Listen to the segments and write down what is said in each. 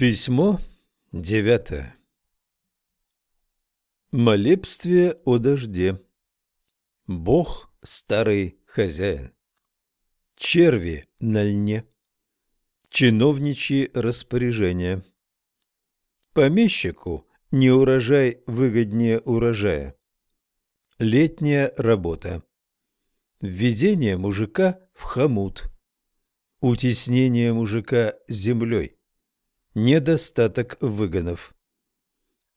Письмо девятое. Молебствие о дожде. Бог – старый хозяин. Черви на льне. Чиновничьи распоряжения. Помещику не урожай выгоднее урожая. Летняя работа. Введение мужика в хомут. Утеснение мужика землей недостаток выгонов.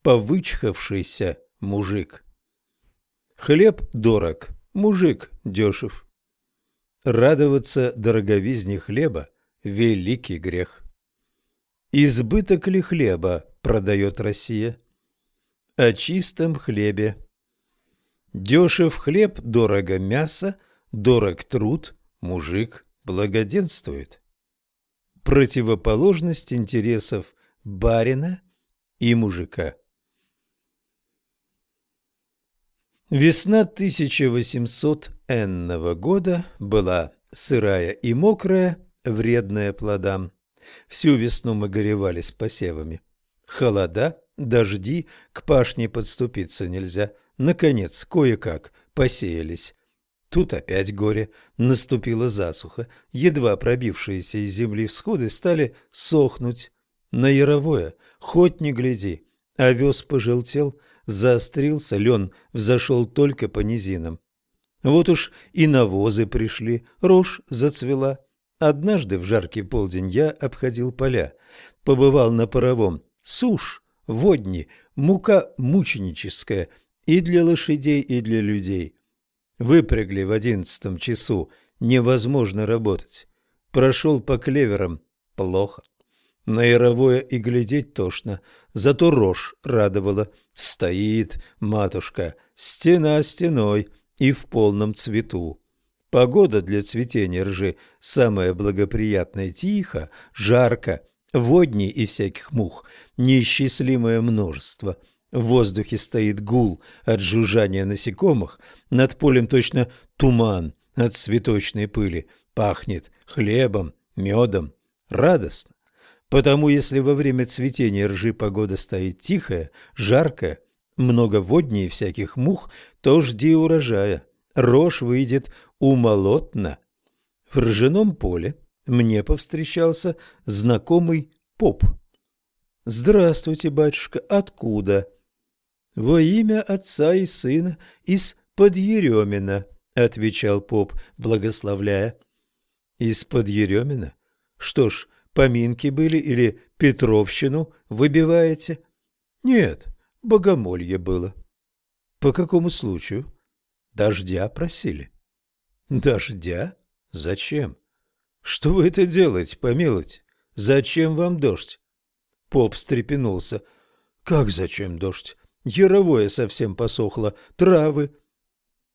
Повычхавшийся мужик. Хлеб дорог, мужик дешев. Радоваться дороговизне хлеба – великий грех. Избыток ли хлеба продает Россия? О чистом хлебе. Дешев хлеб, дорого мясо, дорог труд, мужик благоденствует противоположность интересов барина и мужика. Весна 1800 энного года была сырая и мокрая, вредная плодам. Всю весну мы горевали с посевами. Холода, дожди, к пашне подступиться нельзя. Наконец, кое-как посеялись. Тут опять горе. Наступила засуха. Едва пробившиеся из земли всходы стали сохнуть. На яровое хоть не гляди. Овес пожелтел, заострился, лен взошел только по низинам. Вот уж и навозы пришли, рожь зацвела. Однажды в жаркий полдень я обходил поля, побывал на паровом. Сушь, водни, мука мученическая и для лошадей, и для людей. Выпрягли в одиннадцатом часу. Невозможно работать. Прошел по клеверам. Плохо. На яровое и глядеть тошно. Зато рожь радовала. Стоит матушка, стена стеной и в полном цвету. Погода для цветения ржи самая благоприятная. Тихо, жарко, водней и всяких мух неисчислимое множество – в воздухе стоит гул от жужжания насекомых, над полем точно туман от цветочной пыли, пахнет хлебом, медом, радостно. Потому если во время цветения ржи погода стоит тихая, жаркая, много водней всяких мух, то жди урожая. Рожь выйдет умолотно. В ржаном поле мне повстречался знакомый поп. «Здравствуйте, батюшка, откуда?» «Во имя Отца и Сына из-под Еремина», — отвечал поп, благословляя. «Из-под Еремина? Что ж, поминки были или Петровщину выбиваете?» «Нет, богомолье было». «По какому случаю?» «Дождя просили». «Дождя? Зачем?» «Что вы это делаете, помилуйте? Зачем вам дождь?» Поп встрепенулся. «Как зачем дождь? Яровое совсем посохло, травы.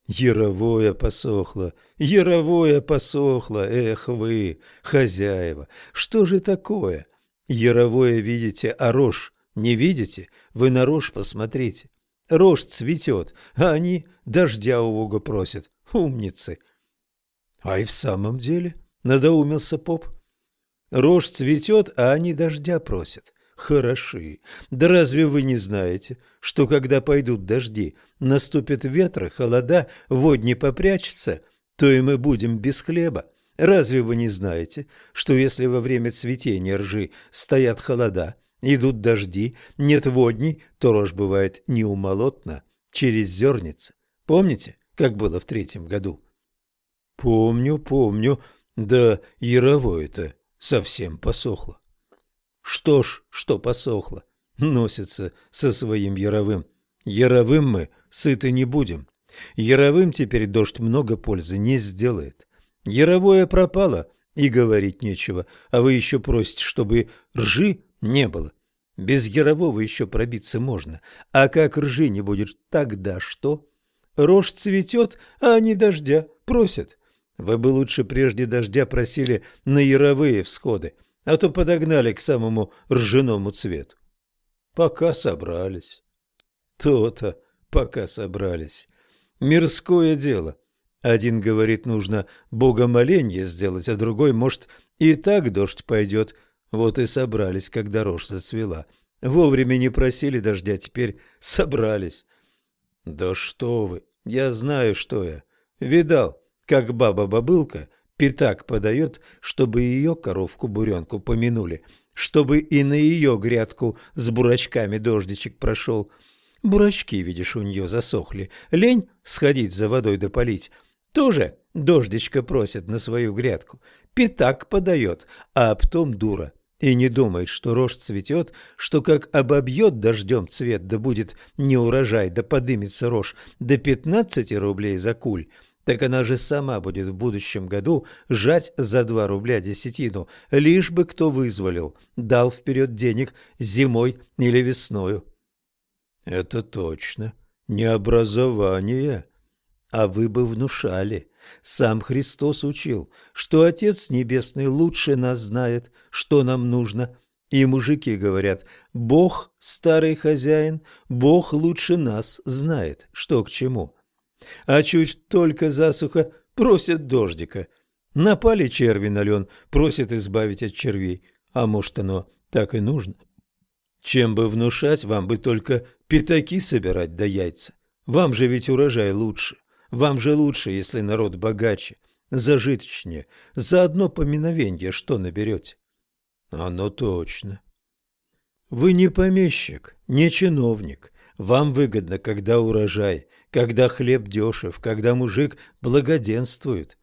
Яровое посохло, яровое посохло, эх вы, хозяева, что же такое? Яровое видите, а рожь не видите? Вы на рожь посмотрите. Рожь цветет, а они дождя у Бога просят. Умницы. А и в самом деле, надоумился поп. Рожь цветет, а они дождя просят хороши. Да разве вы не знаете, что когда пойдут дожди, наступят ветры, холода, водни попрячутся, то и мы будем без хлеба? Разве вы не знаете, что если во время цветения ржи стоят холода, идут дожди, нет водней, то рожь бывает неумолотна, через зерница? Помните, как было в третьем году? Помню, помню, да яровое-то совсем посохло. Что ж, что посохло, носится со своим яровым. Яровым мы сыты не будем. Яровым теперь дождь много пользы не сделает. Яровое пропало, и говорить нечего, а вы еще просите, чтобы ржи не было. Без ярового еще пробиться можно. А как ржи не будет, тогда что? Рожь цветет, а они дождя просят. Вы бы лучше прежде дождя просили на яровые всходы а то подогнали к самому ржаному цвету. Пока собрались. То-то, пока собрались. Мирское дело. Один говорит, нужно богомоленье сделать, а другой, может, и так дождь пойдет. Вот и собрались, когда рожь зацвела. Вовремя не просили дождя, теперь собрались. Да что вы, я знаю, что я. Видал, как баба-бабылка пятак подает, чтобы ее коровку-буренку помянули, чтобы и на ее грядку с бурачками дождичек прошел. Бурачки, видишь, у нее засохли. Лень сходить за водой да. Тоже дождичка просит на свою грядку. Пятак подает, а потом дура. И не думает, что рожь цветет, что как обобьет дождем цвет, да будет не урожай, да подымется рожь до пятнадцати рублей за куль, так она же сама будет в будущем году жать за два рубля десятину, лишь бы кто вызволил, дал вперед денег зимой или весною. Это точно. Не образование. А вы бы внушали. Сам Христос учил, что Отец Небесный лучше нас знает, что нам нужно. И мужики говорят, Бог старый хозяин, Бог лучше нас знает, что к чему. А чуть только засуха, просят дождика. Напали черви на лен, просят избавить от червей. А может, оно так и нужно? Чем бы внушать, вам бы только пятаки собирать да яйца. Вам же ведь урожай лучше. Вам же лучше, если народ богаче, зажиточнее. За одно поминовенье что наберете? Оно точно. Вы не помещик, не чиновник. Вам выгодно, когда урожай, когда хлеб дешев, когда мужик благоденствует.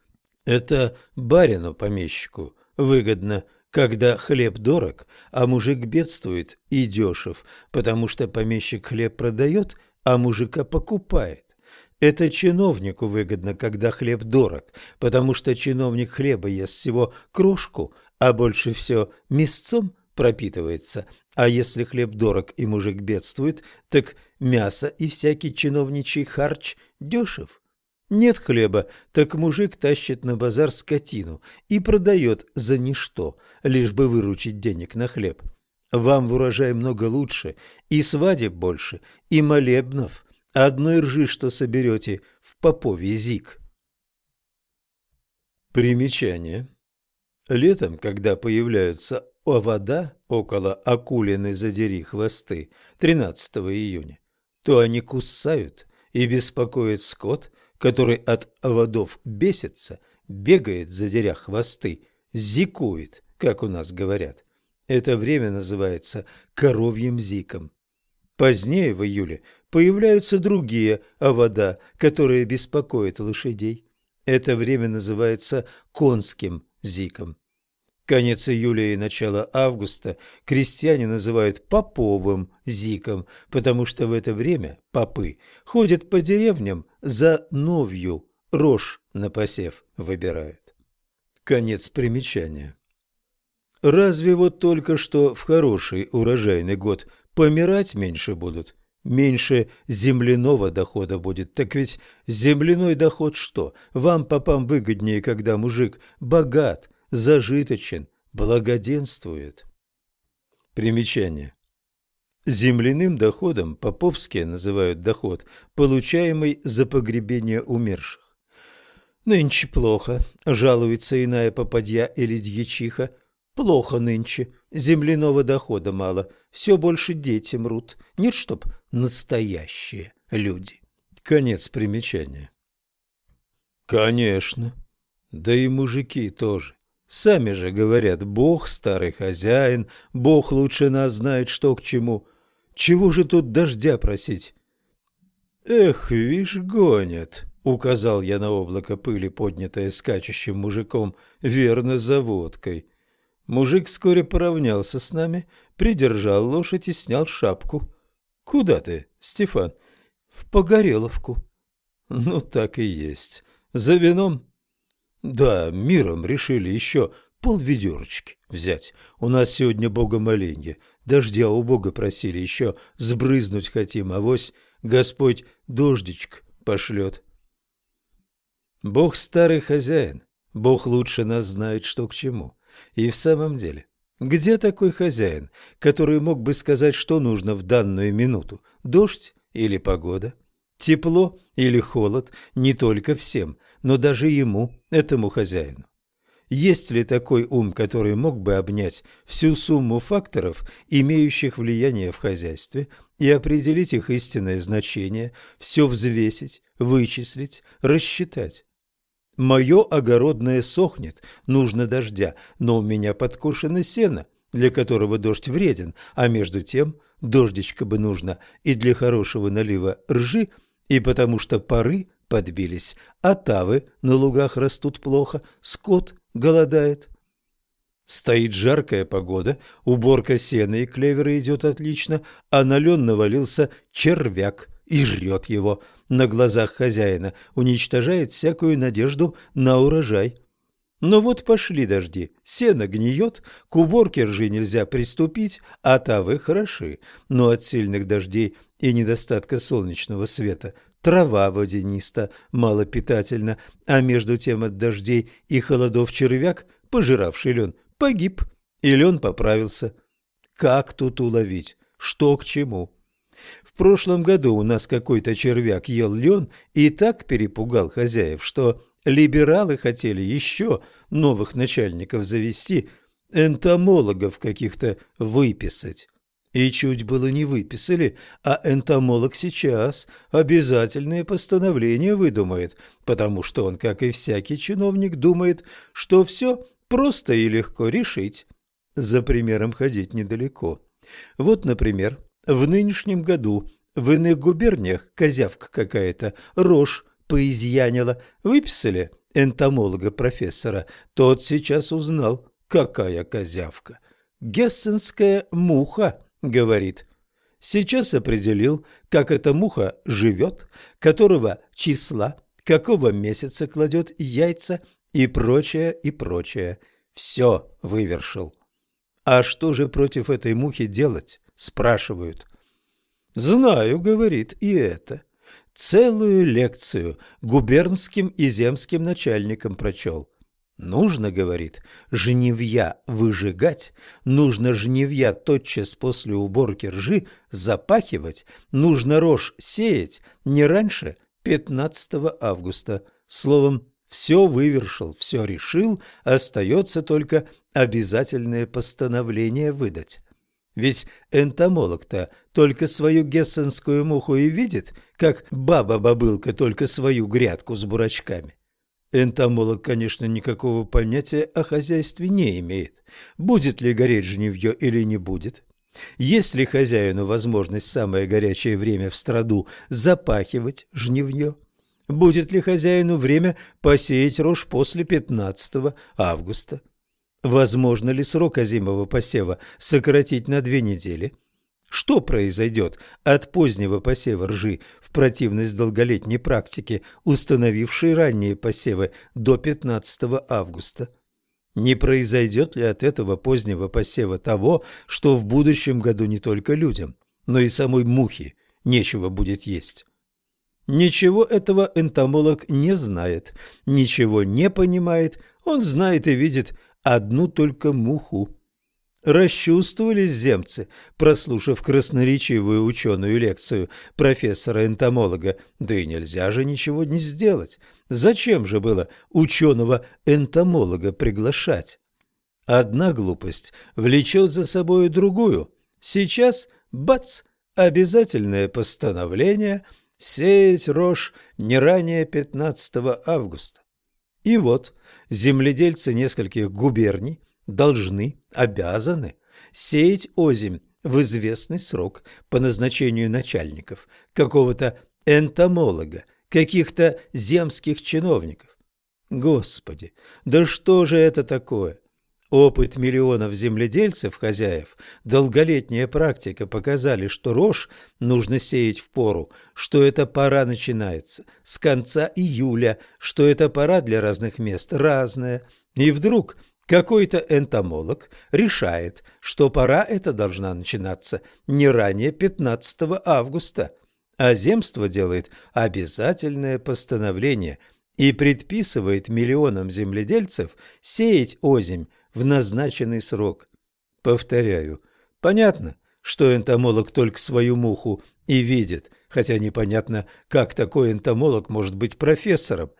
Это барину-помещику выгодно – когда хлеб дорог, а мужик бедствует и дешев, потому что помещик хлеб продает, а мужика покупает. Это чиновнику выгодно, когда хлеб дорог, потому что чиновник хлеба ест всего крошку, а больше все мясцом пропитывается. А если хлеб дорог и мужик бедствует, так мясо и всякий чиновничий харч дешев. Нет хлеба, так мужик тащит на базар скотину и продает за ничто, лишь бы выручить денег на хлеб. Вам в урожай много лучше, и свадеб больше, и молебнов, одной ржи, что соберете в попове зик. Примечание. Летом, когда появляются овода около акулины задери хвосты 13 июня, то они кусают и беспокоят скот – который от оводов бесится, бегает, задеря хвосты, зикует, как у нас говорят. Это время называется коровьим зиком. Позднее, в июле, появляются другие овода, которые беспокоят лошадей. Это время называется конским зиком. Конец июля и начало августа крестьяне называют поповым зиком, потому что в это время попы ходят по деревням за новью, рожь на посев выбирают. Конец примечания. Разве вот только что в хороший урожайный год помирать меньше будут? Меньше земляного дохода будет. Так ведь земляной доход что? Вам, попам, выгоднее, когда мужик богат – зажиточен, благоденствует. Примечание. Земляным доходом поповские называют доход, получаемый за погребение умерших. Нынче плохо, жалуется иная попадья или дьячиха. Плохо нынче, земляного дохода мало, все больше дети мрут. Нет, чтоб настоящие люди. Конец примечания. Конечно, да и мужики тоже. Сами же говорят, Бог старый хозяин, Бог лучше нас знает, что к чему. Чего же тут дождя просить? Эх, вишь, гонят, указал я на облако пыли, поднятое скачущим мужиком, верно, за водкой. Мужик вскоре поравнялся с нами, придержал лошадь и снял шапку. Куда ты, Стефан? В Погореловку. Ну, так и есть. За вином да, миром решили еще полведерочки взять. У нас сегодня богомоленье. Дождя у Бога просили, еще сбрызнуть хотим, а вось Господь дождичек пошлет. Бог старый хозяин, Бог лучше нас знает, что к чему. И в самом деле, где такой хозяин, который мог бы сказать, что нужно в данную минуту, дождь или погода? Тепло или холод не только всем, но даже ему, этому хозяину. есть ли такой ум, который мог бы обнять всю сумму факторов, имеющих влияние в хозяйстве, и определить их истинное значение, все взвесить, вычислить, рассчитать? Мое огородное сохнет, нужно дождя, но у меня подкошено сено, для которого дождь вреден, а между тем дождичка бы нужно и для хорошего налива ржи, и потому что пары подбились, а тавы на лугах растут плохо, скот голодает. Стоит жаркая погода, уборка сена и клевера идет отлично, а на лен навалился червяк и жрет его на глазах хозяина, уничтожает всякую надежду на урожай. Но вот пошли дожди, сено гниет, к уборке ржи нельзя приступить, а тавы хороши, но от сильных дождей и недостатка солнечного света трава водяниста, малопитательна, а между тем от дождей и холодов червяк, пожиравший лен, погиб, и лен поправился. Как тут уловить? Что к чему? В прошлом году у нас какой-то червяк ел лен и так перепугал хозяев, что либералы хотели еще новых начальников завести, энтомологов каких-то выписать. И чуть было не выписали, а энтомолог сейчас обязательные постановления выдумает, потому что он, как и всякий чиновник, думает, что все просто и легко решить. За примером ходить недалеко. Вот, например, в нынешнем году в иных губерниях козявка какая-то рожь поизъянила. Выписали энтомолога-профессора. Тот сейчас узнал, какая козявка. Гессенская муха говорит. Сейчас определил, как эта муха живет, которого числа, какого месяца кладет яйца и прочее, и прочее. Все вывершил. А что же против этой мухи делать, спрашивают. Знаю, говорит, и это. Целую лекцию губернским и земским начальникам прочел. Нужно, говорит, жневья выжигать, нужно жневья тотчас после уборки ржи запахивать, нужно рожь сеять не раньше 15 августа. Словом, все вывершил, все решил, остается только обязательное постановление выдать. Ведь энтомолог-то только свою гессенскую муху и видит, как баба-бабылка только свою грядку с бурачками. Энтомолог, конечно, никакого понятия о хозяйстве не имеет. Будет ли гореть жневье или не будет. Есть ли хозяину возможность самое горячее время в страду запахивать жневье? Будет ли хозяину время посеять рожь после 15 августа? Возможно ли срок озимого посева сократить на две недели? Что произойдет от позднего посева ржи в противность долголетней практике, установившей ранние посевы до 15 августа? Не произойдет ли от этого позднего посева того, что в будущем году не только людям, но и самой мухе нечего будет есть? Ничего этого энтомолог не знает, ничего не понимает, он знает и видит одну только муху. Расчувствовались земцы, прослушав красноречивую ученую лекцию профессора-энтомолога. Да и нельзя же ничего не сделать. Зачем же было ученого-энтомолога приглашать? Одна глупость влечет за собой другую. Сейчас, бац, обязательное постановление сеять рожь не ранее 15 августа. И вот земледельцы нескольких губерний должны, обязаны сеять озимь в известный срок по назначению начальников, какого-то энтомолога, каких-то земских чиновников. Господи, да что же это такое? Опыт миллионов земледельцев-хозяев, долголетняя практика показали, что рожь нужно сеять в пору, что эта пора начинается с конца июля, что эта пора для разных мест разная. И вдруг какой-то энтомолог решает, что пора эта должна начинаться не ранее 15 августа, а земство делает обязательное постановление и предписывает миллионам земледельцев сеять озимь в назначенный срок. Повторяю, понятно, что энтомолог только свою муху и видит, хотя непонятно, как такой энтомолог может быть профессором,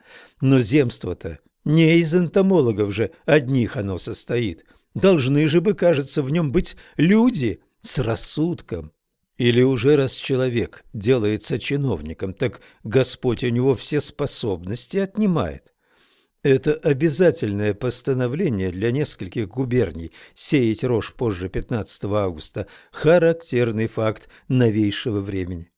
но земство-то Не из энтомологов же одних оно состоит. Должны же бы, кажется, в нем быть люди с рассудком. Или уже раз человек делается чиновником, так Господь у него все способности отнимает. Это обязательное постановление для нескольких губерний сеять рожь позже 15 августа – характерный факт новейшего времени.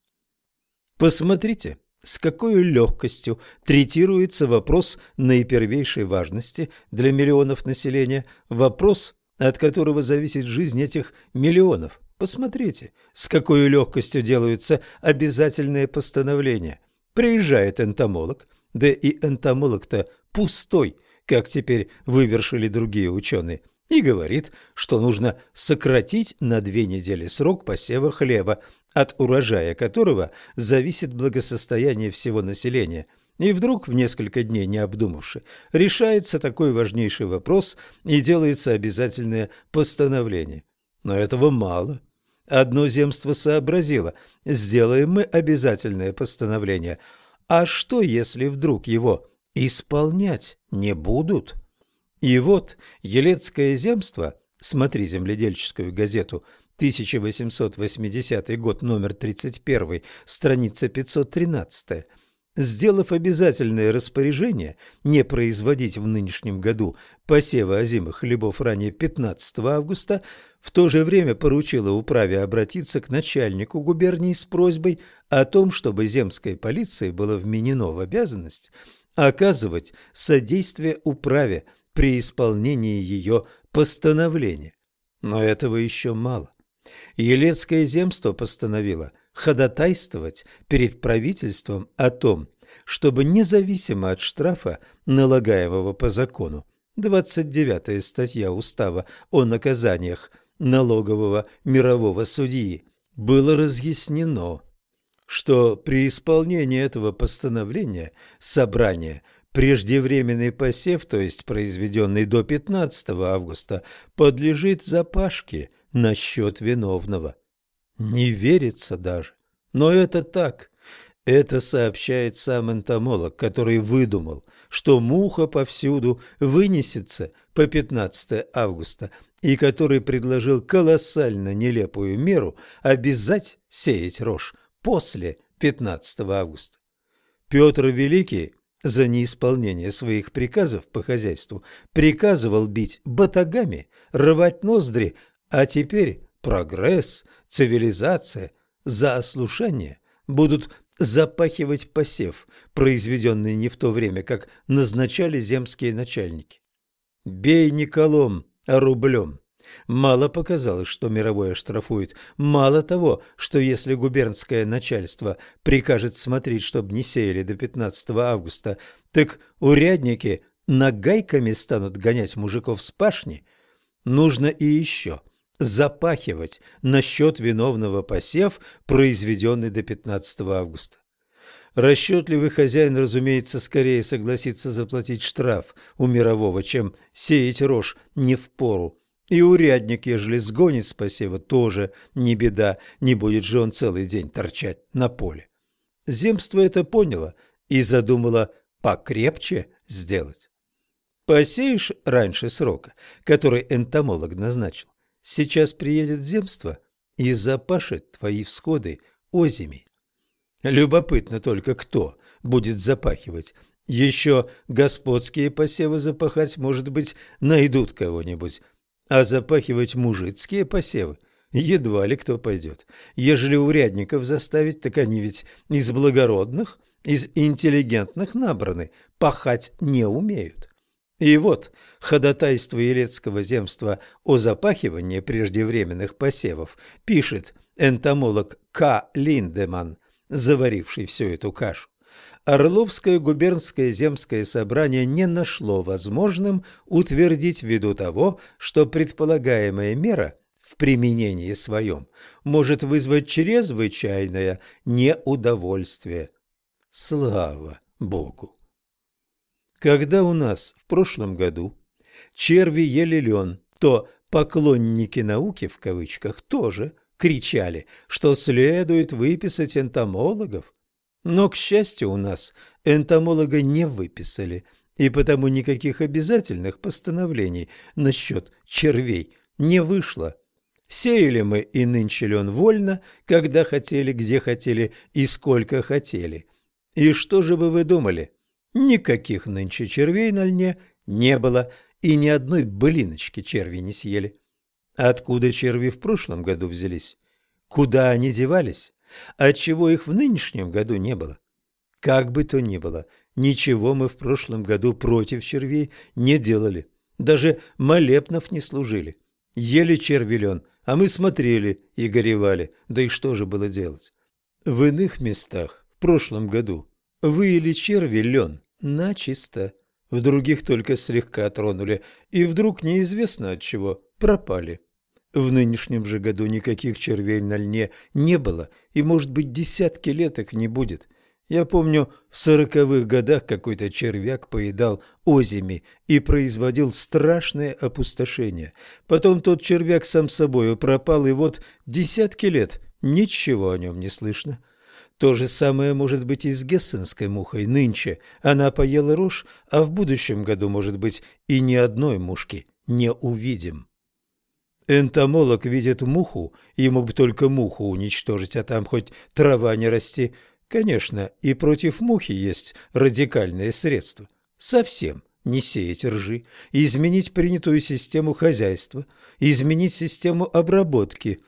Посмотрите, с какой легкостью третируется вопрос наипервейшей важности для миллионов населения, вопрос, от которого зависит жизнь этих миллионов. Посмотрите, с какой легкостью делаются обязательные постановления. Приезжает энтомолог, да и энтомолог-то пустой, как теперь вывершили другие ученые, и говорит, что нужно сократить на две недели срок посева хлеба, от урожая которого зависит благосостояние всего населения. И вдруг, в несколько дней не обдумавши, решается такой важнейший вопрос и делается обязательное постановление. Но этого мало. Одно земство сообразило, сделаем мы обязательное постановление. А что, если вдруг его исполнять не будут. И вот Елецкое земство, смотри земледельческую газету, 1880 год, номер 31, страница 513, сделав обязательное распоряжение не производить в нынешнем году посева озимых хлебов ранее 15 августа, в то же время поручила управе обратиться к начальнику губернии с просьбой о том, чтобы земской полиции было вменено в обязанность оказывать содействие управе при исполнении ее постановления. Но этого еще мало. Елецкое земство постановило ходатайствовать перед правительством о том, чтобы независимо от штрафа, налагаемого по закону, 29 статья Устава о наказаниях налогового мирового судьи, было разъяснено, что при исполнении этого постановления собрание преждевременный посев, то есть произведенный до 15 августа, подлежит запашке на счет виновного. Не верится даже, но это так. Это сообщает сам энтомолог, который выдумал, что муха повсюду вынесется по 15 августа, и который предложил колоссально нелепую меру обязать сеять рожь после 15 августа. Петр Великий за неисполнение своих приказов по хозяйству приказывал бить батагами, рвать ноздри, а теперь прогресс, цивилизация за ослушание будут запахивать посев, произведенный не в то время, как назначали земские начальники. Бей не колом, а рублем. Мало показалось, что мировое штрафует. Мало того, что если губернское начальство прикажет смотреть, чтобы не сеяли до 15 августа, так урядники нагайками станут гонять мужиков с пашни. Нужно и еще запахивать насчет виновного посев, произведенный до 15 августа. Расчетливый хозяин, разумеется, скорее согласится заплатить штраф у мирового, чем сеять рожь не в пору. И урядник, ежели сгонит с посева, тоже не беда, не будет же он целый день торчать на поле. Земство это поняло и задумало покрепче сделать. Посеешь раньше срока, который энтомолог назначил, сейчас приедет земство и запашет твои всходы озими. Любопытно только, кто будет запахивать. Еще господские посевы запахать, может быть, найдут кого-нибудь а запахивать мужицкие посевы едва ли кто пойдет. Ежели урядников заставить, так они ведь из благородных, из интеллигентных набраны, пахать не умеют. И вот ходатайство Елецкого земства о запахивании преждевременных посевов пишет энтомолог К. Линдеман, заваривший всю эту кашу. Орловское губернское земское собрание не нашло возможным утвердить ввиду того, что предполагаемая мера в применении своем может вызвать чрезвычайное неудовольствие. Слава Богу! Когда у нас в прошлом году черви ели лен, то поклонники науки в кавычках тоже кричали, что следует выписать энтомологов, но, к счастью, у нас энтомолога не выписали, и потому никаких обязательных постановлений насчет червей не вышло. Сеяли мы и нынче лен вольно, когда хотели, где хотели и сколько хотели. И что же бы вы думали? Никаких нынче червей на льне не было, и ни одной былиночки черви не съели. Откуда черви в прошлом году взялись? Куда они девались? Отчего их в нынешнем году не было? Как бы то ни было, ничего мы в прошлом году против червей не делали. Даже молебнов не служили. Ели червелен, а мы смотрели и горевали. Да и что же было делать? В иных местах в прошлом году выели черви лен начисто. В других только слегка тронули, и вдруг неизвестно от чего пропали. В нынешнем же году никаких червей на льне не было, и, может быть, десятки лет их не будет. Я помню, в сороковых годах какой-то червяк поедал озими и производил страшное опустошение. Потом тот червяк сам собою пропал, и вот десятки лет ничего о нем не слышно. То же самое может быть и с гессенской мухой нынче. Она поела рожь, а в будущем году, может быть, и ни одной мушки не увидим. Энтомолог видит муху, ему бы только муху уничтожить, а там хоть трава не расти. Конечно, и против мухи есть радикальные средства. Совсем не сеять ржи, изменить принятую систему хозяйства, изменить систему обработки.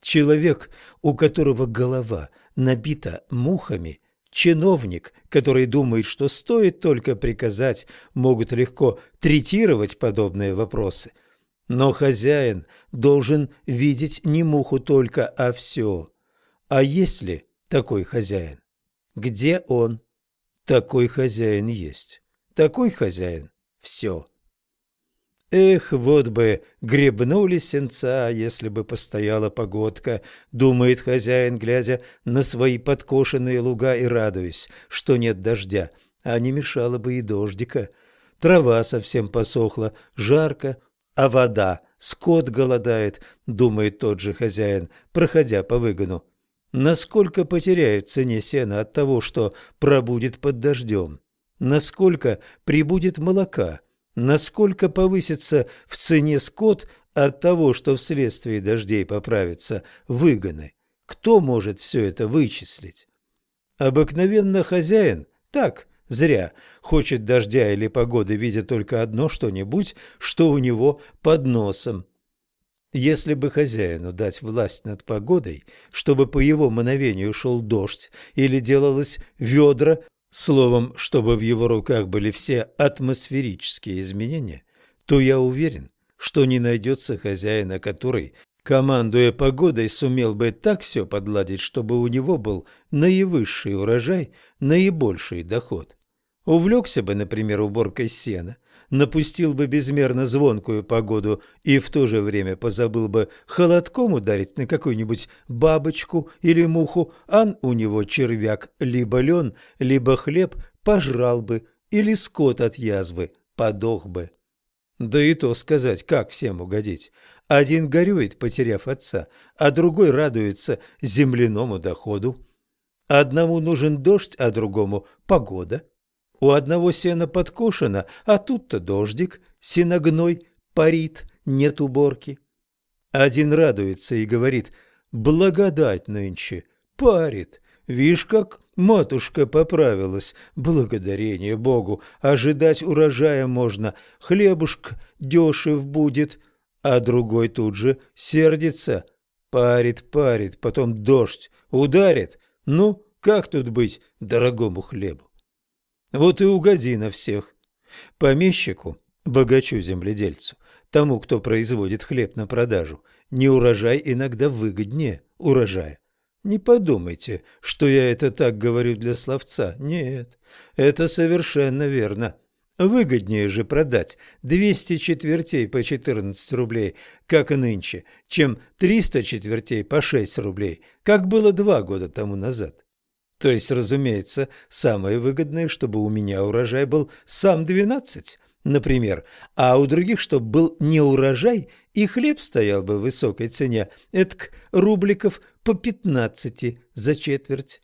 Человек, у которого голова набита мухами, чиновник, который думает, что стоит только приказать, могут легко третировать подобные вопросы – но хозяин должен видеть не муху только, а все. А есть ли такой хозяин? Где он? Такой хозяин есть. Такой хозяин – все. Эх, вот бы гребнули сенца, если бы постояла погодка, думает хозяин, глядя на свои подкошенные луга и радуясь, что нет дождя, а не мешало бы и дождика. Трава совсем посохла, жарко, а вода, скот голодает, думает тот же хозяин, проходя по выгону. Насколько потеряет цене сена от того, что пробудет под дождем? Насколько прибудет молока? Насколько повысится в цене скот от того, что вследствие дождей поправится выгоны? Кто может все это вычислить? Обыкновенно хозяин так Зря. Хочет дождя или погоды, видя только одно что-нибудь, что у него под носом. Если бы хозяину дать власть над погодой, чтобы по его мановению шел дождь или делалось ведра, словом, чтобы в его руках были все атмосферические изменения, то я уверен, что не найдется хозяина, который, командуя погодой, сумел бы так все подладить, чтобы у него был наивысший урожай, наибольший доход. Увлекся бы, например, уборкой сена, напустил бы безмерно звонкую погоду и в то же время позабыл бы холодком ударить на какую-нибудь бабочку или муху, ан у него червяк либо лен, либо хлеб пожрал бы, или скот от язвы подох бы. Да и то сказать, как всем угодить. Один горюет, потеряв отца, а другой радуется земляному доходу. Одному нужен дождь, а другому – погода. У одного сена подкошено, а тут-то дождик, сеногной парит, нет уборки. Один радуется и говорит, благодать нынче, парит. Вишь, как матушка поправилась, благодарение Богу, ожидать урожая можно, хлебушка дешев будет. А другой тут же сердится, парит, парит, потом дождь ударит. Ну, как тут быть дорогому хлебу? Вот и угоди на всех. Помещику, богачу-земледельцу, тому, кто производит хлеб на продажу, не урожай иногда выгоднее урожая. Не подумайте, что я это так говорю для словца. Нет, это совершенно верно. Выгоднее же продать 200 четвертей по 14 рублей, как нынче, чем 300 четвертей по 6 рублей, как было два года тому назад. То есть, разумеется, самое выгодное, чтобы у меня урожай был сам 12, например, а у других, чтобы был не урожай, и хлеб стоял бы в высокой цене, этак рубликов по 15 за четверть.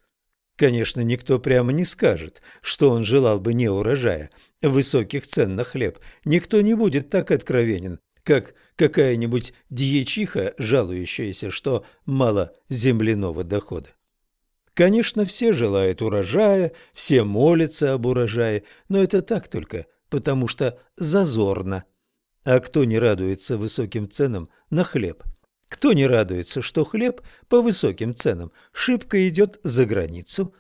Конечно, никто прямо не скажет, что он желал бы не урожая, высоких цен на хлеб. Никто не будет так откровенен, как какая-нибудь дьячиха, жалующаяся, что мало земляного дохода. Конечно, все желают урожая, все молятся об урожае, но это так только, потому что зазорно. А кто не радуется высоким ценам на хлеб? Кто не радуется, что хлеб по высоким ценам шибко идет за границу?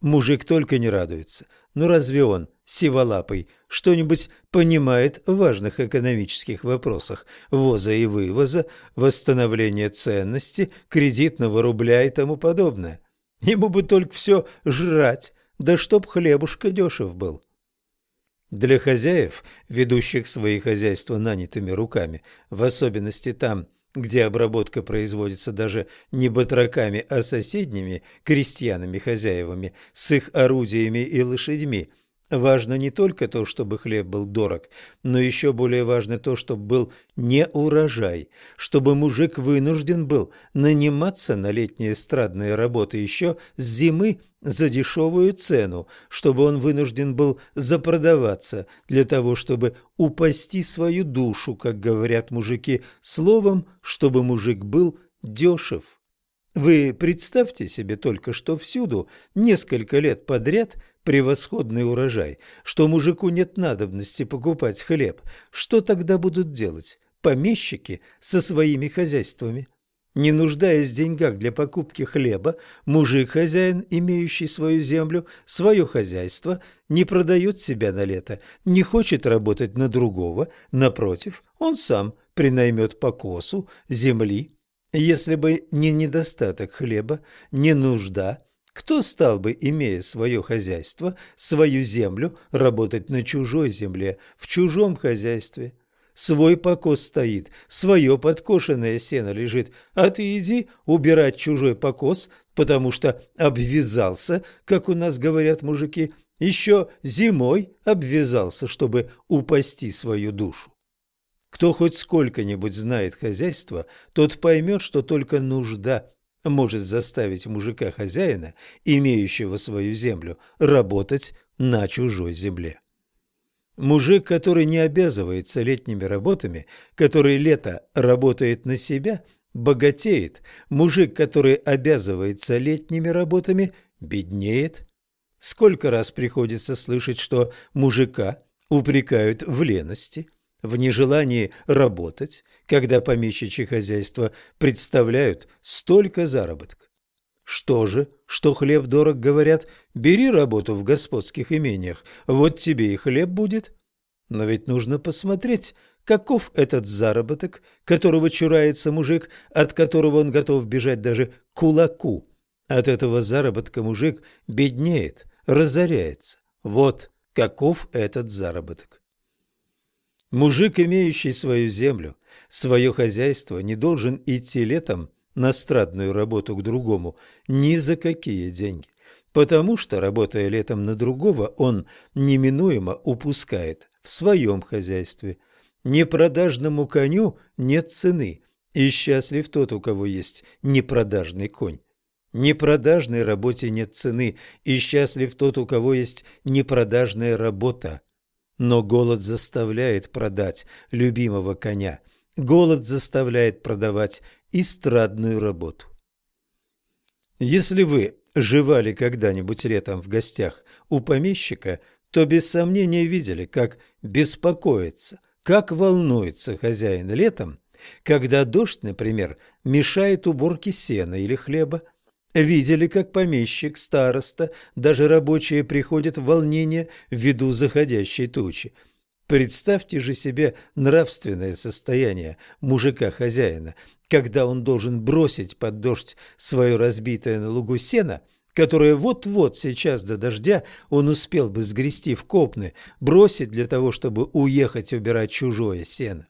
Мужик только не радуется. Но разве он, сиволапый, что-нибудь понимает в важных экономических вопросах ввоза и вывоза, восстановления ценности, кредитного рубля и тому подобное? Ему бы только все жрать, да чтоб хлебушка дешев был. Для хозяев, ведущих свои хозяйства нанятыми руками, в особенности там, где обработка производится даже не батраками, а соседними крестьянами-хозяевами с их орудиями и лошадьми. Важно не только то, чтобы хлеб был дорог, но еще более важно то, чтобы был не урожай, чтобы мужик вынужден был наниматься на летние эстрадные работы еще с зимы за дешевую цену, чтобы он вынужден был запродаваться для того, чтобы упасти свою душу, как говорят мужики, словом, чтобы мужик был дешев. Вы представьте себе только, что всюду несколько лет подряд превосходный урожай, что мужику нет надобности покупать хлеб. Что тогда будут делать помещики со своими хозяйствами? Не нуждаясь в деньгах для покупки хлеба, мужик-хозяин, имеющий свою землю, свое хозяйство, не продает себя на лето, не хочет работать на другого, напротив, он сам принаймет покосу земли. Если бы не недостаток хлеба, не нужда, кто стал бы, имея свое хозяйство, свою землю, работать на чужой земле, в чужом хозяйстве? свой покос стоит, свое подкошенное сено лежит, а ты иди убирать чужой покос, потому что обвязался, как у нас говорят мужики, еще зимой обвязался, чтобы упасти свою душу. Кто хоть сколько-нибудь знает хозяйство, тот поймет, что только нужда может заставить мужика-хозяина, имеющего свою землю, работать на чужой земле. Мужик, который не обязывается летними работами, который лето работает на себя, богатеет. Мужик, который обязывается летними работами, беднеет. Сколько раз приходится слышать, что мужика упрекают в лености, в нежелании работать, когда помещичьи хозяйства представляют столько заработка. Что же, что хлеб дорог, говорят, бери работу в господских имениях, вот тебе и хлеб будет. Но ведь нужно посмотреть, каков этот заработок, которого чурается мужик, от которого он готов бежать даже кулаку. От этого заработка мужик беднеет, разоряется. Вот каков этот заработок. Мужик, имеющий свою землю, свое хозяйство, не должен идти летом на страдную работу к другому ни за какие деньги, потому что, работая летом на другого, он неминуемо упускает в своем хозяйстве. Непродажному коню нет цены, и счастлив тот, у кого есть непродажный конь. Непродажной работе нет цены, и счастлив тот, у кого есть непродажная работа. Но голод заставляет продать любимого коня, голод заставляет продавать эстрадную работу. Если вы жевали когда-нибудь летом в гостях у помещика, то без сомнения видели, как беспокоится, как волнуется хозяин летом, когда дождь, например, мешает уборке сена или хлеба. Видели, как помещик, староста, даже рабочие приходят в волнение ввиду заходящей тучи – Представьте же себе нравственное состояние мужика-хозяина, когда он должен бросить под дождь свое разбитое на лугу сено, которое вот-вот сейчас до дождя он успел бы сгрести в копны, бросить для того, чтобы уехать убирать чужое сено.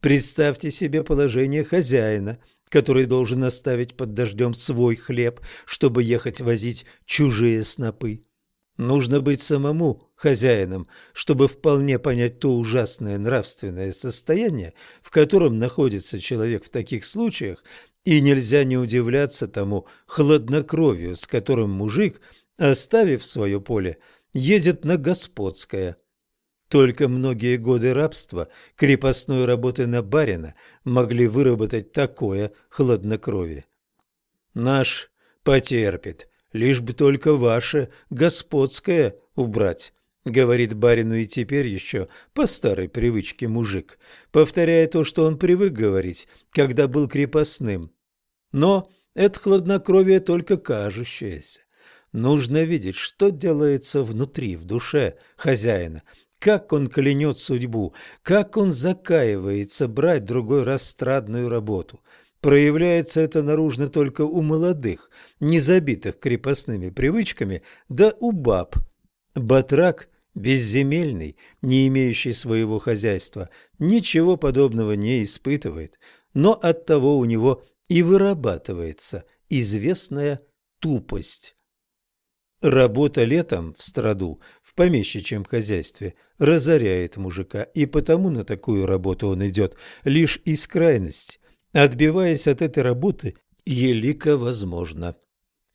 Представьте себе положение хозяина, который должен оставить под дождем свой хлеб, чтобы ехать возить чужие снопы. Нужно быть самому хозяином, чтобы вполне понять то ужасное нравственное состояние, в котором находится человек в таких случаях, и нельзя не удивляться тому хладнокровию, с которым мужик оставив свое поле, едет на господское. Только многие годы рабства, крепостной работы на барина могли выработать такое хладнокровие. Наш потерпит, лишь бы только ваше господское убрать, говорит барину и теперь еще по старой привычке мужик, повторяя то, что он привык говорить, когда был крепостным. Но это хладнокровие только кажущееся. Нужно видеть, что делается внутри, в душе хозяина, как он клянет судьбу, как он закаивается брать другой раз страдную работу. Проявляется это наружно только у молодых, не забитых крепостными привычками, да у баб. Батрак, безземельный, не имеющий своего хозяйства, ничего подобного не испытывает, но оттого у него и вырабатывается известная тупость. Работа летом в страду, в помещичьем хозяйстве, разоряет мужика, и потому на такую работу он идет лишь из крайности. Отбиваясь от этой работы, елико возможно.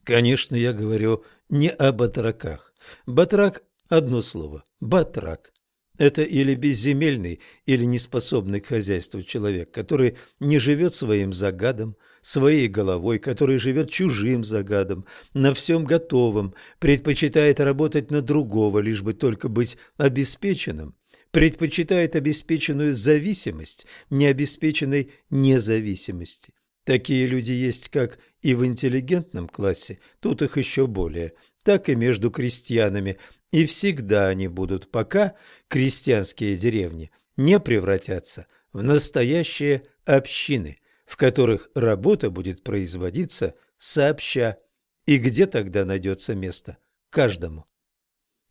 Конечно, я говорю не о батраках. Батрак – одно слово – батрак. Это или безземельный, или неспособный к хозяйству человек, который не живет своим загадом, своей головой, который живет чужим загадом, на всем готовом, предпочитает работать на другого, лишь бы только быть обеспеченным, предпочитает обеспеченную зависимость необеспеченной независимости. Такие люди есть как и в интеллигентном классе, тут их еще более, так и между крестьянами, и всегда они будут, пока крестьянские деревни не превратятся в настоящие общины – в которых работа будет производиться сообща, и где тогда найдется место каждому.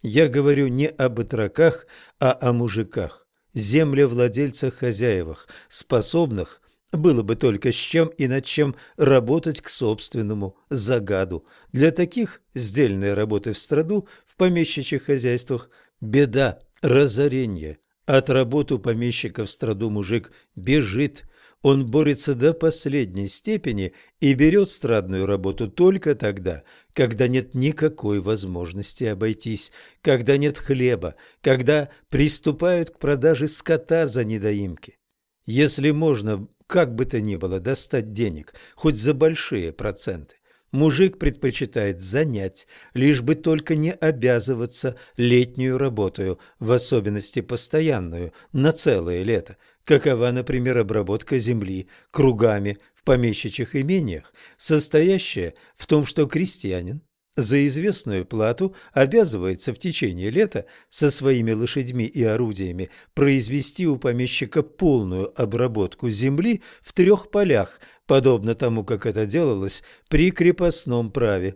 Я говорю не об отроках, а о мужиках, землевладельцах-хозяевах, способных было бы только с чем и над чем работать к собственному загаду. Для таких сдельные работы в страду, в помещичьих хозяйствах – беда, разорение. От работы помещика в страду мужик бежит, он борется до последней степени и берет страдную работу только тогда, когда нет никакой возможности обойтись, когда нет хлеба, когда приступают к продаже скота за недоимки. Если можно, как бы то ни было, достать денег, хоть за большие проценты, мужик предпочитает занять, лишь бы только не обязываться летнюю работою, в особенности постоянную, на целое лето, какова, например, обработка земли кругами в помещичьих имениях, состоящая в том, что крестьянин за известную плату обязывается в течение лета со своими лошадьми и орудиями произвести у помещика полную обработку земли в трех полях, подобно тому, как это делалось при крепостном праве.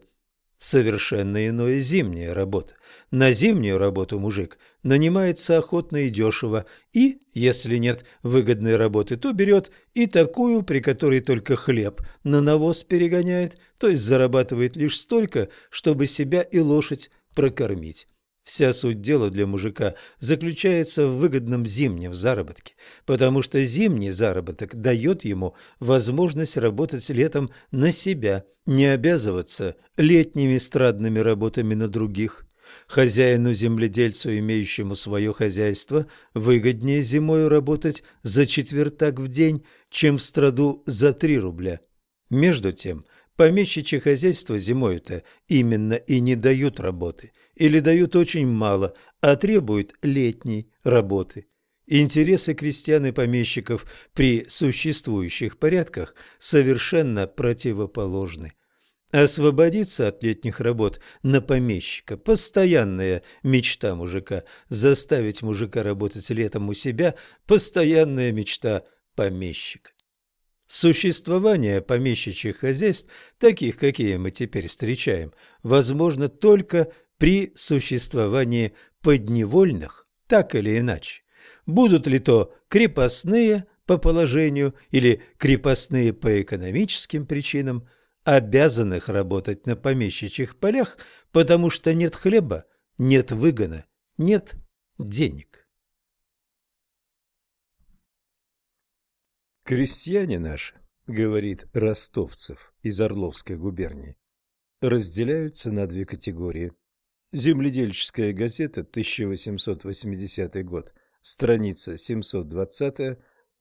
Совершенно иное зимняя работа. На зимнюю работу мужик нанимается охотно и дешево, и, если нет выгодной работы, то берет и такую, при которой только хлеб на навоз перегоняет, то есть зарабатывает лишь столько, чтобы себя и лошадь прокормить. Вся суть дела для мужика заключается в выгодном зимнем заработке, потому что зимний заработок дает ему возможность работать летом на себя, не обязываться летними страдными работами на других. Хозяину-земледельцу, имеющему свое хозяйство, выгоднее зимой работать за четвертак в день, чем в страду за три рубля. Между тем, помещичье хозяйство зимой-то именно и не дают работы – или дают очень мало, а требуют летней работы. Интересы крестьян и помещиков при существующих порядках совершенно противоположны. Освободиться от летних работ на помещика – постоянная мечта мужика. Заставить мужика работать летом у себя – постоянная мечта помещика. Существование помещичьих хозяйств, таких, какие мы теперь встречаем, возможно только при существовании подневольных, так или иначе. Будут ли то крепостные по положению или крепостные по экономическим причинам, обязанных работать на помещичьих полях, потому что нет хлеба, нет выгона, нет денег. Крестьяне наши, говорит Ростовцев из Орловской губернии, разделяются на две категории. Земледельческая газета, 1880 год, страница 720,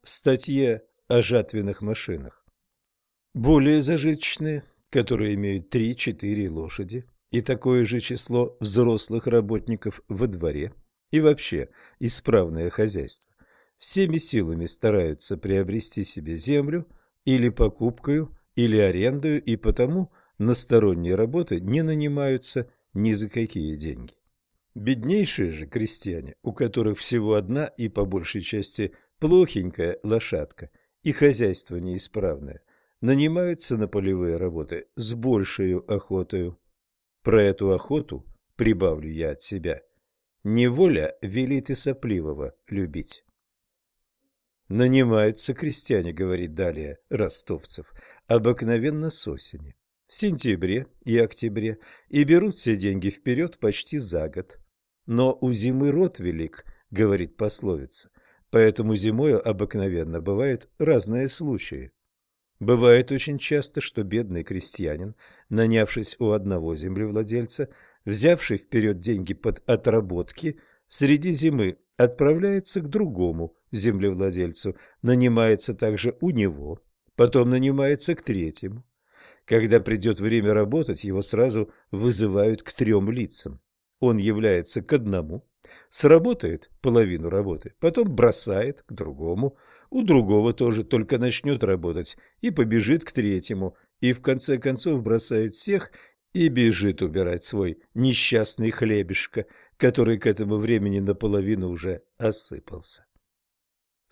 в статье о жатвенных машинах. Более зажиточные, которые имеют 3-4 лошади и такое же число взрослых работников во дворе и вообще исправное хозяйство, всеми силами стараются приобрести себе землю или покупкою, или арендою, и потому на сторонние работы не нанимаются ни за какие деньги. Беднейшие же крестьяне, у которых всего одна и по большей части плохенькая лошадка и хозяйство неисправное, нанимаются на полевые работы с большей охотою. Про эту охоту прибавлю я от себя. Неволя велит и сопливого любить. Нанимаются крестьяне, говорит далее Ростовцев, обыкновенно с осени в сентябре и октябре и берут все деньги вперед почти за год. Но у зимы рот велик, говорит пословица, поэтому зимою обыкновенно бывают разные случаи. Бывает очень часто, что бедный крестьянин, нанявшись у одного землевладельца, взявший вперед деньги под отработки, среди зимы отправляется к другому землевладельцу, нанимается также у него, потом нанимается к третьему. Когда придет время работать, его сразу вызывают к трем лицам. Он является к одному, сработает половину работы, потом бросает к другому, у другого тоже только начнет работать и побежит к третьему, и в конце концов бросает всех и бежит убирать свой несчастный хлебешко, который к этому времени наполовину уже осыпался.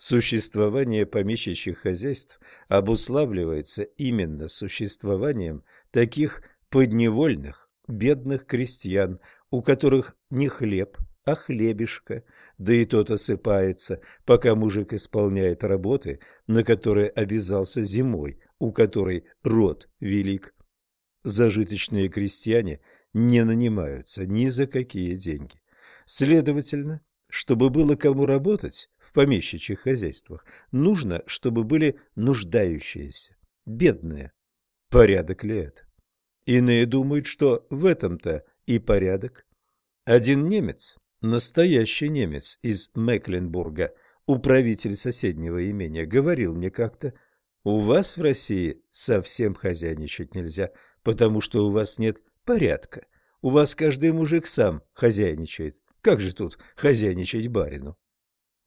Существование помещичьих хозяйств обуславливается именно существованием таких подневольных, бедных крестьян, у которых не хлеб, а хлебишко, да и тот осыпается, пока мужик исполняет работы, на которые обязался зимой, у которой род велик. Зажиточные крестьяне не нанимаются ни за какие деньги. Следовательно, чтобы было кому работать в помещичьих хозяйствах, нужно, чтобы были нуждающиеся, бедные. Порядок ли это? Иные думают, что в этом-то и порядок. Один немец, настоящий немец из Мекленбурга, управитель соседнего имения, говорил мне как-то, «У вас в России совсем хозяйничать нельзя, потому что у вас нет порядка. У вас каждый мужик сам хозяйничает. Как же тут хозяйничать барину?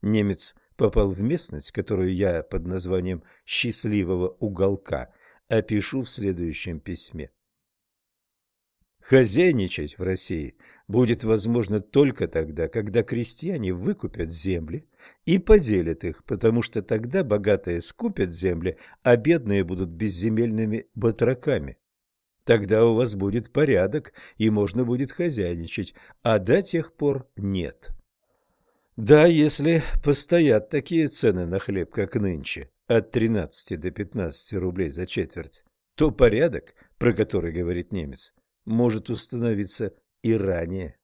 Немец попал в местность, которую я под названием «счастливого уголка» опишу в следующем письме. Хозяйничать в России будет возможно только тогда, когда крестьяне выкупят земли и поделят их, потому что тогда богатые скупят земли, а бедные будут безземельными батраками. Тогда у вас будет порядок, и можно будет хозяйничать, а до тех пор нет. Да, если постоят такие цены на хлеб, как нынче, от 13 до 15 рублей за четверть, то порядок, про который говорит немец, может установиться и ранее.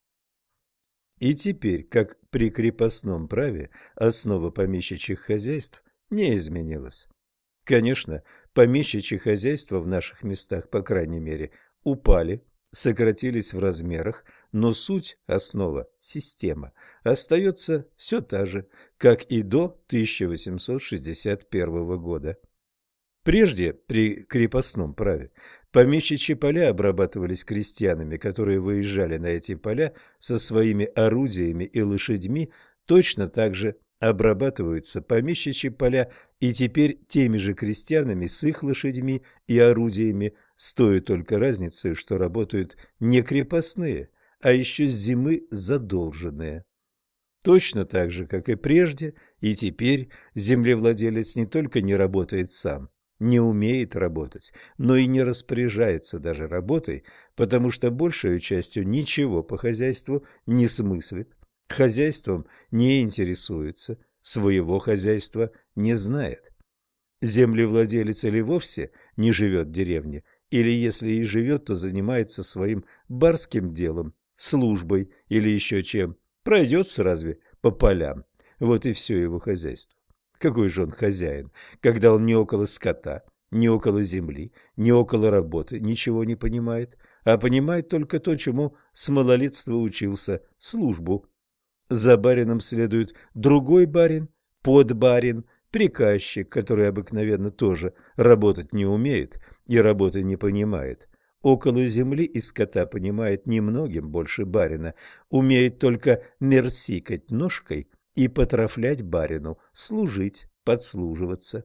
И теперь, как при крепостном праве, основа помещичьих хозяйств не изменилась. Конечно, помещичьи хозяйства в наших местах, по крайней мере, упали, сократились в размерах, но суть, основа, система остается все та же, как и до 1861 года. Прежде, при крепостном праве, помещичьи поля обрабатывались крестьянами, которые выезжали на эти поля со своими орудиями и лошадьми точно так же обрабатываются помещичьи поля и теперь теми же крестьянами с их лошадьми и орудиями, стоит только разницей, что работают не крепостные, а еще с зимы задолженные. Точно так же, как и прежде, и теперь землевладелец не только не работает сам, не умеет работать, но и не распоряжается даже работой, потому что большей частью ничего по хозяйству не смыслит, Хозяйством не интересуется, своего хозяйства не знает. Землевладелец или вовсе не живет в деревне, или если и живет, то занимается своим барским делом, службой или еще чем. Пройдется разве по полям? Вот и все его хозяйство. Какой же он хозяин, когда он не около скота, ни около земли, ни около работы ничего не понимает, а понимает только то, чему с малолетства учился – службу. За барином следует другой барин, подбарин, приказчик, который обыкновенно тоже работать не умеет и работы не понимает. Около земли и скота понимает немногим больше барина, умеет только мерсикать ножкой и потрафлять барину, служить, подслуживаться.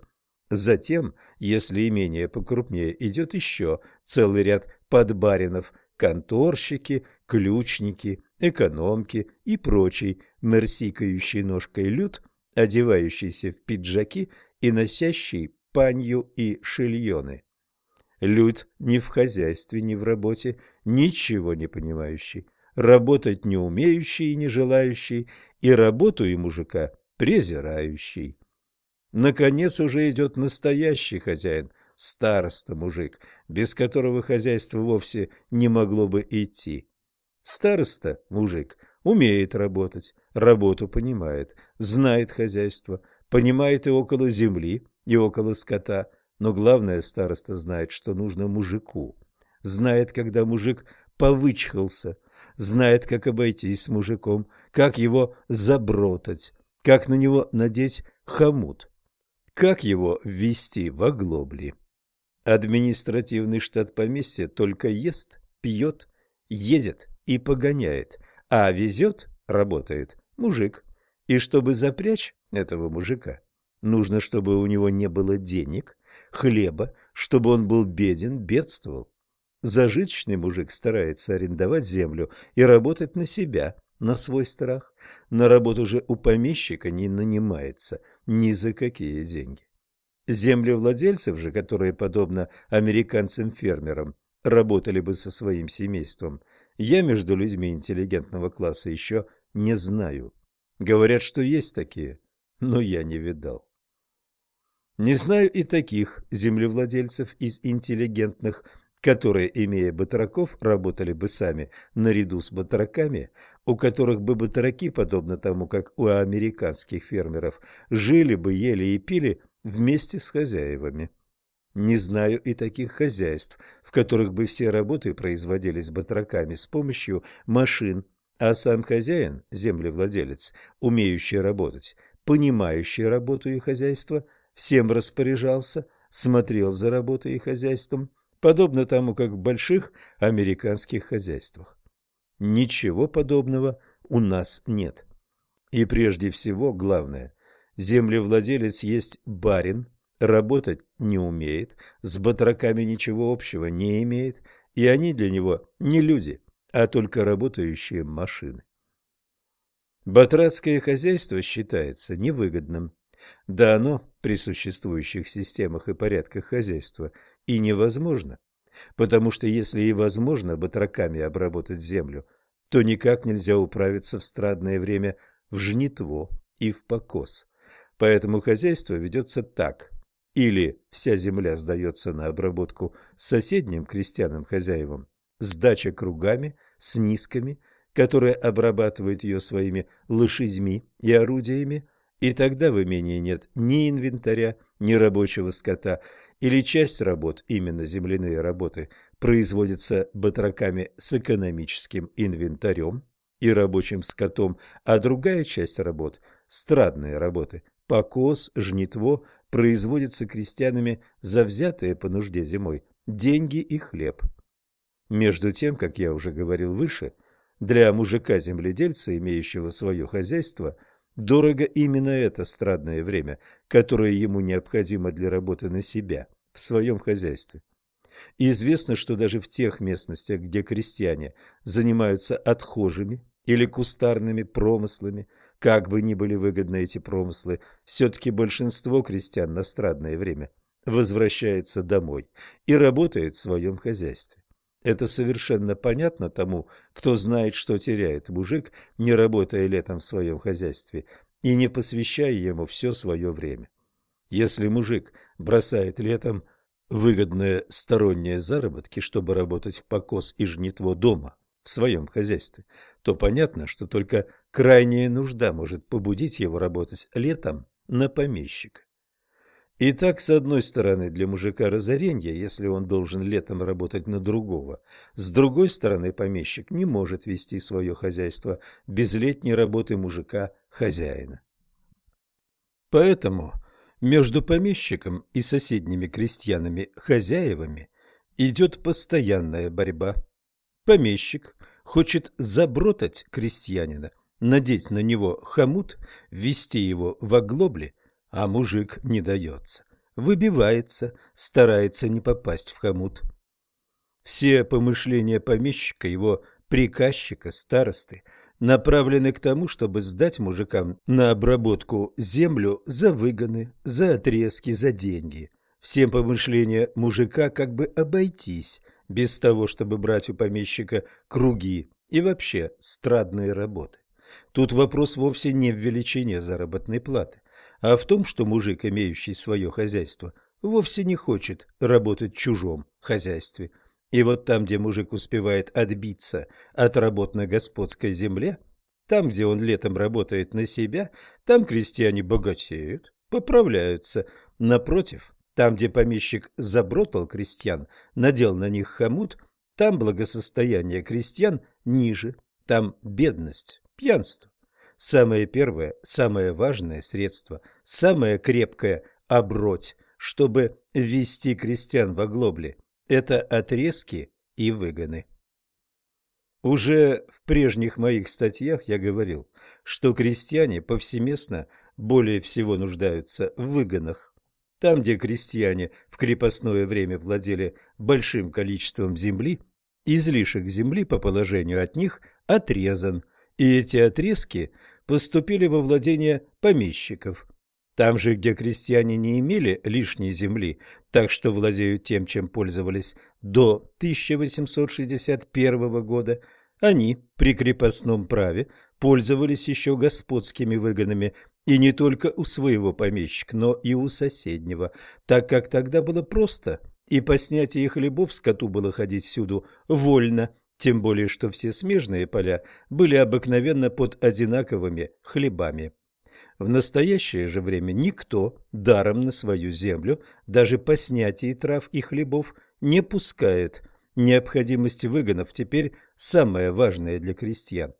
Затем, если имение покрупнее, идет еще целый ряд подбаринов, конторщики, ключники, экономки и прочий мерсикающий ножкой люд, одевающийся в пиджаки и носящий панью и шильоны. Люд ни в хозяйстве, ни в работе, ничего не понимающий, работать не умеющий и не желающий, и работу и мужика презирающий. Наконец уже идет настоящий хозяин, староста-мужик, без которого хозяйство вовсе не могло бы идти. Староста-мужик умеет работать, работу понимает, знает хозяйство, понимает и около земли, и около скота, но главное староста знает, что нужно мужику, знает, когда мужик повычхался, знает, как обойтись с мужиком, как его забротать, как на него надеть хомут. Как его ввести в оглобли? Административный штат поместья только ест, пьет, едет и погоняет, а везет, работает, мужик. И чтобы запрячь этого мужика, нужно, чтобы у него не было денег, хлеба, чтобы он был беден, бедствовал. Зажиточный мужик старается арендовать землю и работать на себя, на свой страх. На работу же у помещика не нанимается ни за какие деньги. Землевладельцев же, которые, подобно американцам-фермерам, работали бы со своим семейством, я между людьми интеллигентного класса еще не знаю. Говорят, что есть такие, но я не видал. Не знаю и таких землевладельцев из интеллигентных, которые, имея батраков, работали бы сами наряду с батраками, у которых бы батраки, подобно тому, как у американских фермеров, жили бы, ели и пили вместе с хозяевами. Не знаю и таких хозяйств, в которых бы все работы производились батраками с помощью машин, а сам хозяин, землевладелец, умеющий работать, понимающий работу и хозяйство, всем распоряжался, смотрел за работой и хозяйством – подобно тому, как в больших американских хозяйствах. Ничего подобного у нас нет. И прежде всего, главное, землевладелец есть барин, работать не умеет, с батраками ничего общего не имеет, и они для него не люди, а только работающие машины. Батрацкое хозяйство считается невыгодным. Да оно при существующих системах и порядках хозяйства и невозможно, потому что если и возможно батраками обработать землю, то никак нельзя управиться в страдное время в жнитво и в покос. Поэтому хозяйство ведется так. Или вся земля сдается на обработку соседним крестьянам-хозяевам, сдача кругами, с низками, которые обрабатывают ее своими лошадьми и орудиями, и тогда в имении нет ни инвентаря, ни рабочего скота, или часть работ, именно земляные работы, производится батраками с экономическим инвентарем и рабочим скотом, а другая часть работ, страдные работы, покос, жнитво, производится крестьянами за взятые по нужде зимой деньги и хлеб. Между тем, как я уже говорил выше, для мужика-земледельца, имеющего свое хозяйство – Дорого именно это страдное время, которое ему необходимо для работы на себя, в своем хозяйстве. Известно, что даже в тех местностях, где крестьяне занимаются отхожими или кустарными промыслами, как бы ни были выгодны эти промыслы, все-таки большинство крестьян на страдное время возвращается домой и работает в своем хозяйстве. Это совершенно понятно тому, кто знает, что теряет мужик, не работая летом в своем хозяйстве и не посвящая ему все свое время. Если мужик бросает летом выгодные сторонние заработки, чтобы работать в покос и жнитво дома, в своем хозяйстве, то понятно, что только крайняя нужда может побудить его работать летом на помещика. И так, с одной стороны, для мужика разоренье, если он должен летом работать на другого. С другой стороны, помещик не может вести свое хозяйство без летней работы мужика-хозяина. Поэтому между помещиком и соседними крестьянами-хозяевами идет постоянная борьба. Помещик хочет забротать крестьянина, надеть на него хомут, ввести его в оглобли – а мужик не дается. Выбивается, старается не попасть в хомут. Все помышления помещика, его приказчика, старосты, направлены к тому, чтобы сдать мужикам на обработку землю за выгоны, за отрезки, за деньги. Всем помышления мужика как бы обойтись, без того, чтобы брать у помещика круги и вообще страдные работы. Тут вопрос вовсе не в величине заработной платы а в том, что мужик, имеющий свое хозяйство, вовсе не хочет работать в чужом хозяйстве. И вот там, где мужик успевает отбиться от работ на господской земле, там, где он летом работает на себя, там крестьяне богатеют, поправляются. Напротив, там, где помещик забротал крестьян, надел на них хомут, там благосостояние крестьян ниже, там бедность, пьянство. Самое первое, самое важное средство, самое крепкое – оброть, чтобы ввести крестьян в оглобли – это отрезки и выгоны. Уже в прежних моих статьях я говорил, что крестьяне повсеместно более всего нуждаются в выгонах. Там, где крестьяне в крепостное время владели большим количеством земли, излишек земли по положению от них отрезан, и эти отрезки поступили во владение помещиков. Там же, где крестьяне не имели лишней земли, так что владеют тем, чем пользовались до 1861 года, они при крепостном праве пользовались еще господскими выгонами и не только у своего помещика, но и у соседнего, так как тогда было просто, и по снятии хлебов скоту было ходить всюду вольно – тем более что все смежные поля были обыкновенно под одинаковыми хлебами. В настоящее же время никто даром на свою землю, даже по снятии трав и хлебов, не пускает. Необходимость выгонов теперь самое важное для крестьян.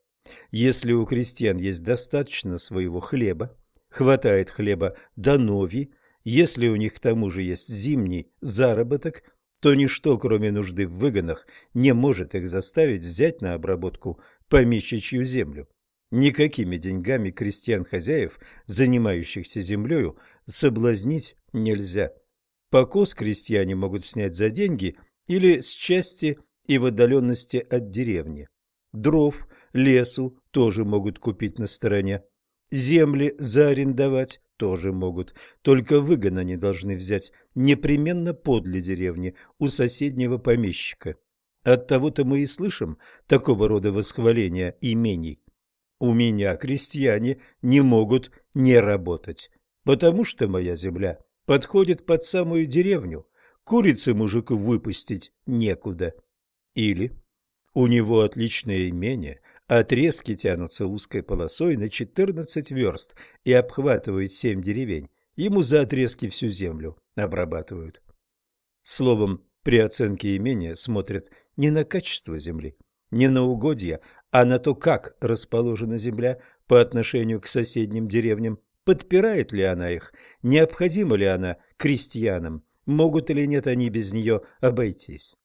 Если у крестьян есть достаточно своего хлеба, хватает хлеба до нови, если у них к тому же есть зимний заработок, то ничто, кроме нужды в выгонах, не может их заставить взять на обработку помещичью землю. Никакими деньгами крестьян-хозяев, занимающихся землею, соблазнить нельзя. Покос крестьяне могут снять за деньги или с части и в отдаленности от деревни. Дров, лесу тоже могут купить на стороне. Земли заарендовать тоже могут, только выгодно не должны взять непременно подле деревни у соседнего помещика. От того-то мы и слышим такого рода восхваления имений. У меня крестьяне не могут не работать, потому что моя земля подходит под самую деревню, курицы мужику выпустить некуда. Или у него отличное имение, Отрезки тянутся узкой полосой на 14 верст и обхватывают семь деревень. Ему за отрезки всю землю обрабатывают. Словом, при оценке имения смотрят не на качество земли, не на угодья, а на то, как расположена земля по отношению к соседним деревням, подпирает ли она их, необходима ли она крестьянам, могут или нет они без нее обойтись.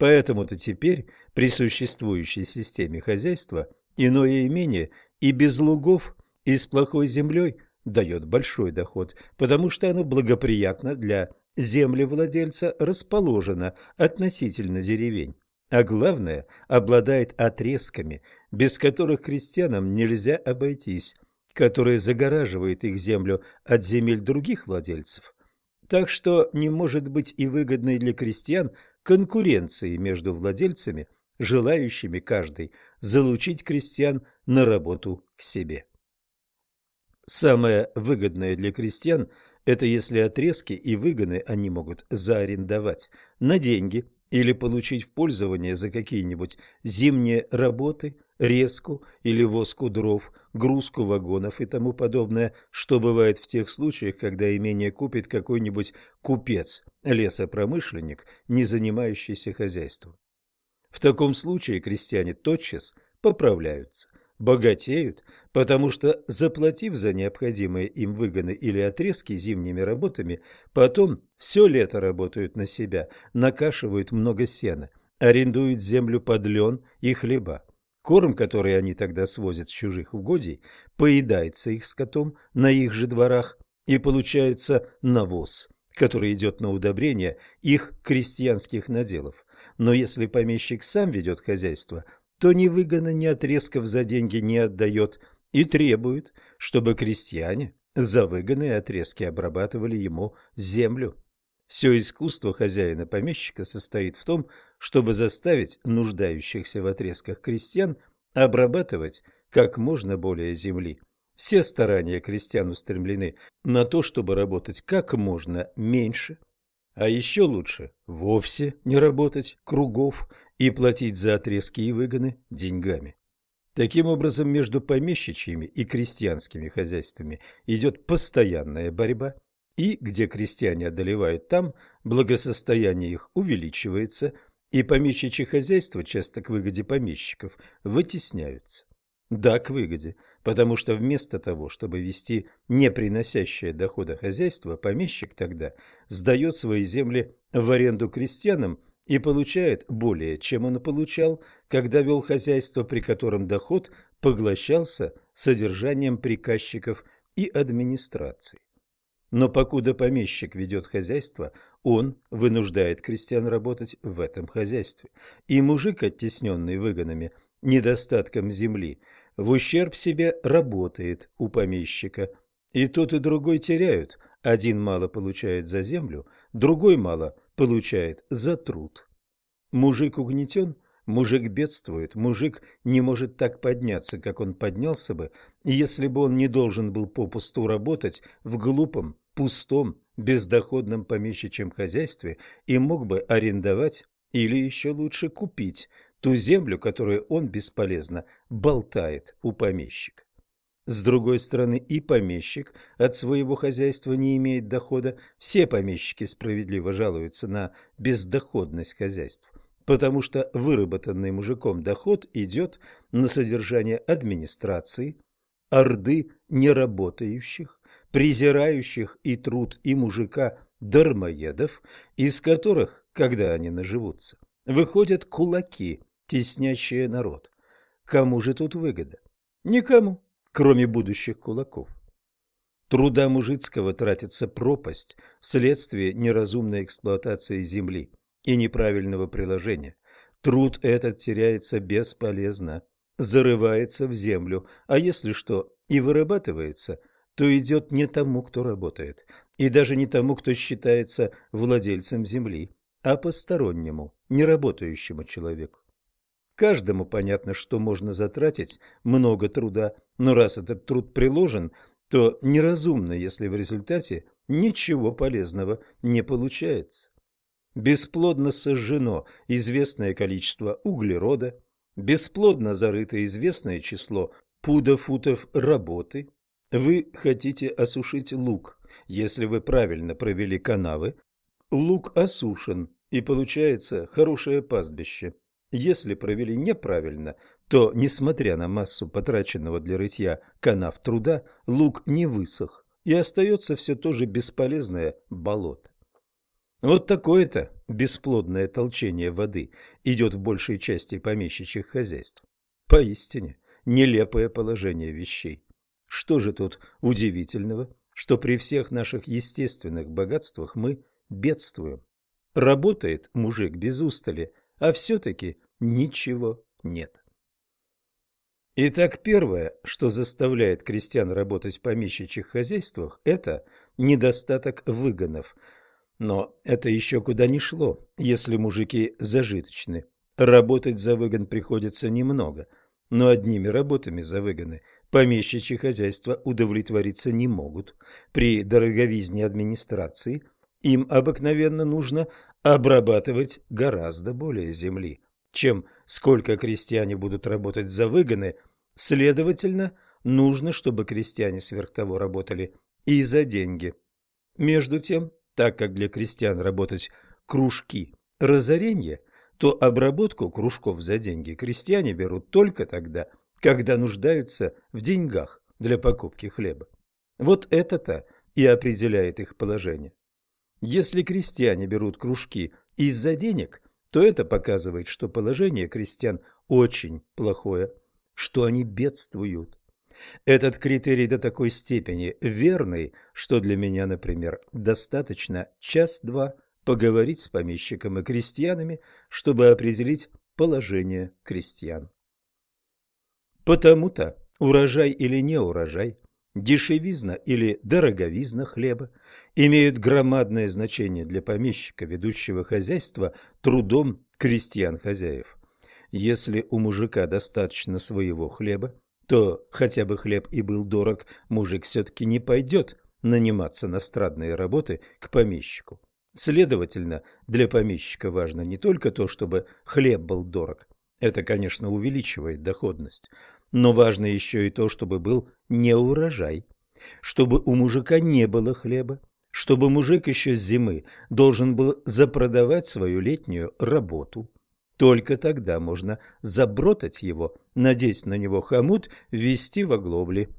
Поэтому-то теперь при существующей системе хозяйства иное имение и без лугов, и с плохой землей дает большой доход, потому что оно благоприятно для землевладельца расположено относительно деревень, а главное, обладает отрезками, без которых крестьянам нельзя обойтись, которые загораживают их землю от земель других владельцев. Так что не может быть и выгодной для крестьян конкуренции между владельцами, желающими каждый залучить крестьян на работу к себе. Самое выгодное для крестьян – это если отрезки и выгоны они могут заарендовать на деньги или получить в пользование за какие-нибудь зимние работы, резку или воску дров, грузку вагонов и тому подобное, что бывает в тех случаях, когда имение купит какой-нибудь купец, лесопромышленник, не занимающийся хозяйством. В таком случае крестьяне тотчас поправляются, богатеют, потому что, заплатив за необходимые им выгоны или отрезки зимними работами, потом все лето работают на себя, накашивают много сена, арендуют землю под лен и хлеба. Корм, который они тогда свозят с чужих угодий, поедается их скотом на их же дворах, и получается навоз, который идет на удобрение их крестьянских наделов. Но если помещик сам ведет хозяйство, то ни выгона, ни отрезков за деньги не отдает и требует, чтобы крестьяне за выгоны и отрезки обрабатывали ему землю. Все искусство хозяина-помещика состоит в том, чтобы заставить нуждающихся в отрезках крестьян обрабатывать как можно более земли. Все старания крестьян устремлены на то, чтобы работать как можно меньше, а еще лучше вовсе не работать кругов и платить за отрезки и выгоны деньгами. Таким образом, между помещичьими и крестьянскими хозяйствами идет постоянная борьба – и где крестьяне одолевают там, благосостояние их увеличивается, и помещичьи хозяйства, часто к выгоде помещиков, вытесняются. Да, к выгоде, потому что вместо того, чтобы вести не приносящее дохода хозяйство, помещик тогда сдает свои земли в аренду крестьянам и получает более, чем он получал, когда вел хозяйство, при котором доход поглощался содержанием приказчиков и администрации. Но покуда помещик ведет хозяйство, он вынуждает крестьян работать в этом хозяйстве. И мужик, оттесненный выгонами, недостатком земли, в ущерб себе работает у помещика. И тот, и другой теряют. Один мало получает за землю, другой мало получает за труд. Мужик угнетен, мужик бедствует, мужик не может так подняться, как он поднялся бы, если бы он не должен был попусту работать в глупом, пустом, бездоходном помещичьем хозяйстве и мог бы арендовать или еще лучше купить ту землю, которую он бесполезно болтает у помещика. С другой стороны, и помещик от своего хозяйства не имеет дохода. Все помещики справедливо жалуются на бездоходность хозяйств, потому что выработанный мужиком доход идет на содержание администрации, орды неработающих, презирающих и труд, и мужика дармоедов, из которых, когда они наживутся, выходят кулаки, теснящие народ. Кому же тут выгода? Никому, кроме будущих кулаков. Труда мужицкого тратится пропасть вследствие неразумной эксплуатации земли и неправильного приложения. Труд этот теряется бесполезно, зарывается в землю, а если что и вырабатывается, то идет не тому, кто работает, и даже не тому, кто считается владельцем земли, а постороннему, неработающему человеку. Каждому понятно, что можно затратить много труда, но раз этот труд приложен, то неразумно, если в результате ничего полезного не получается. Бесплодно сожжено известное количество углерода, бесплодно зарыто известное число пудов-футов работы, вы хотите осушить лук. Если вы правильно провели канавы, лук осушен и получается хорошее пастбище. Если провели неправильно, то, несмотря на массу потраченного для рытья канав труда, лук не высох и остается все то же бесполезное болото. Вот такое-то бесплодное толчение воды идет в большей части помещичьих хозяйств. Поистине нелепое положение вещей. Что же тут удивительного, что при всех наших естественных богатствах мы бедствуем? Работает мужик без устали, а все-таки ничего нет. Итак, первое, что заставляет крестьян работать в помещичьих хозяйствах, это недостаток выгонов. Но это еще куда ни шло, если мужики зажиточны. Работать за выгон приходится немного, но одними работами за выгоны помещичьи хозяйства удовлетвориться не могут. При дороговизне администрации им обыкновенно нужно обрабатывать гораздо более земли. чем сколько крестьяне будут работать за выгоны, следовательно, нужно, чтобы крестьяне сверх того работали и за деньги. Между тем, так как для крестьян работать кружки – разорение, то обработку кружков за деньги крестьяне берут только тогда, когда нуждаются в деньгах для покупки хлеба. Вот это-то и определяет их положение. Если крестьяне берут кружки из-за денег, то это показывает, что положение крестьян очень плохое, что они бедствуют. Этот критерий до такой степени верный, что для меня, например, достаточно час-два поговорить с помещиком и крестьянами, чтобы определить положение крестьян. Потому-то урожай или не урожай, дешевизна или дороговизна хлеба имеют громадное значение для помещика, ведущего хозяйство трудом крестьян-хозяев. Если у мужика достаточно своего хлеба, то хотя бы хлеб и был дорог, мужик все-таки не пойдет наниматься на страдные работы к помещику. Следовательно, для помещика важно не только то, чтобы хлеб был дорог, это, конечно, увеличивает доходность, но важно еще и то, чтобы был не урожай, чтобы у мужика не было хлеба, чтобы мужик еще с зимы должен был запродавать свою летнюю работу. Только тогда можно забротать его, надеть на него хомут, ввести в оглобли.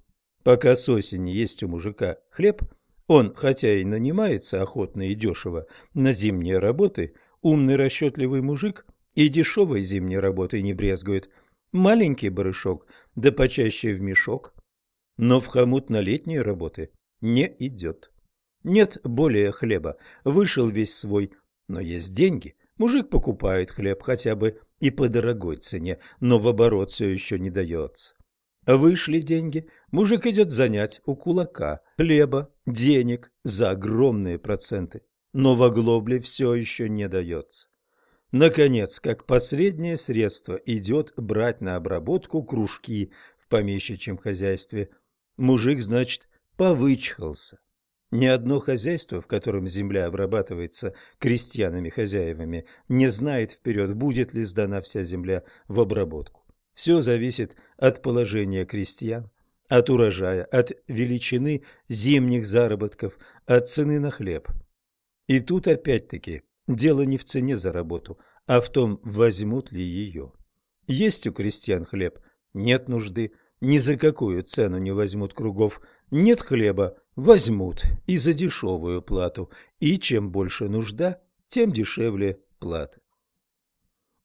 Пока с осени есть у мужика хлеб, он, хотя и нанимается охотно и дешево на зимние работы, умный расчетливый мужик и дешевой зимней работой не брезгует – маленький барышок, да почаще в мешок. Но в хомут на летние работы не идет. Нет более хлеба, вышел весь свой, но есть деньги. Мужик покупает хлеб хотя бы и по дорогой цене, но в оборот все еще не дается. Вышли деньги, мужик идет занять у кулака хлеба, денег за огромные проценты, но в оглобле все еще не дается. Наконец, как последнее средство идет брать на обработку кружки в помещичьем хозяйстве. Мужик, значит, повычхался. Ни одно хозяйство, в котором земля обрабатывается крестьянами-хозяевами, не знает вперед, будет ли сдана вся земля в обработку. Все зависит от положения крестьян, от урожая, от величины зимних заработков, от цены на хлеб. И тут опять-таки Дело не в цене за работу, а в том, возьмут ли ее. Есть у крестьян хлеб, нет нужды, ни за какую цену не возьмут кругов. Нет хлеба, возьмут и за дешевую плату, и чем больше нужда, тем дешевле плата.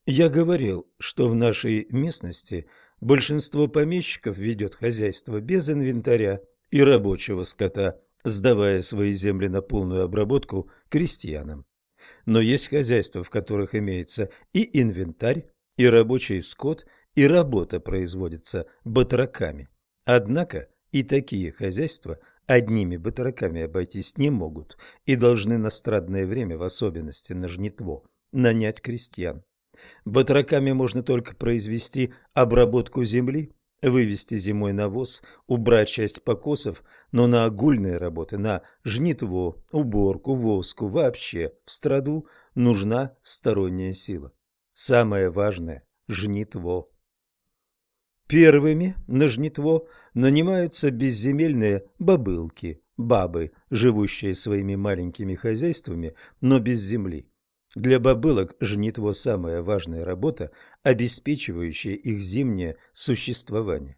Я говорил, что в нашей местности большинство помещиков ведет хозяйство без инвентаря и рабочего скота, сдавая свои земли на полную обработку крестьянам. Но есть хозяйства, в которых имеется и инвентарь, и рабочий скот, и работа производится батраками. Однако и такие хозяйства одними батраками обойтись не могут и должны на страдное время, в особенности на жнитво, нанять крестьян. Батраками можно только произвести обработку земли, вывести зимой навоз, убрать часть покосов, но на огульные работы, на жнитво, уборку, воску, вообще в страду нужна сторонняя сила. Самое важное – жнитво. Первыми на жнитво нанимаются безземельные бабылки, бабы, живущие своими маленькими хозяйствами, но без земли. Для бобылок жнитво самая важная работа, обеспечивающая их зимнее существование.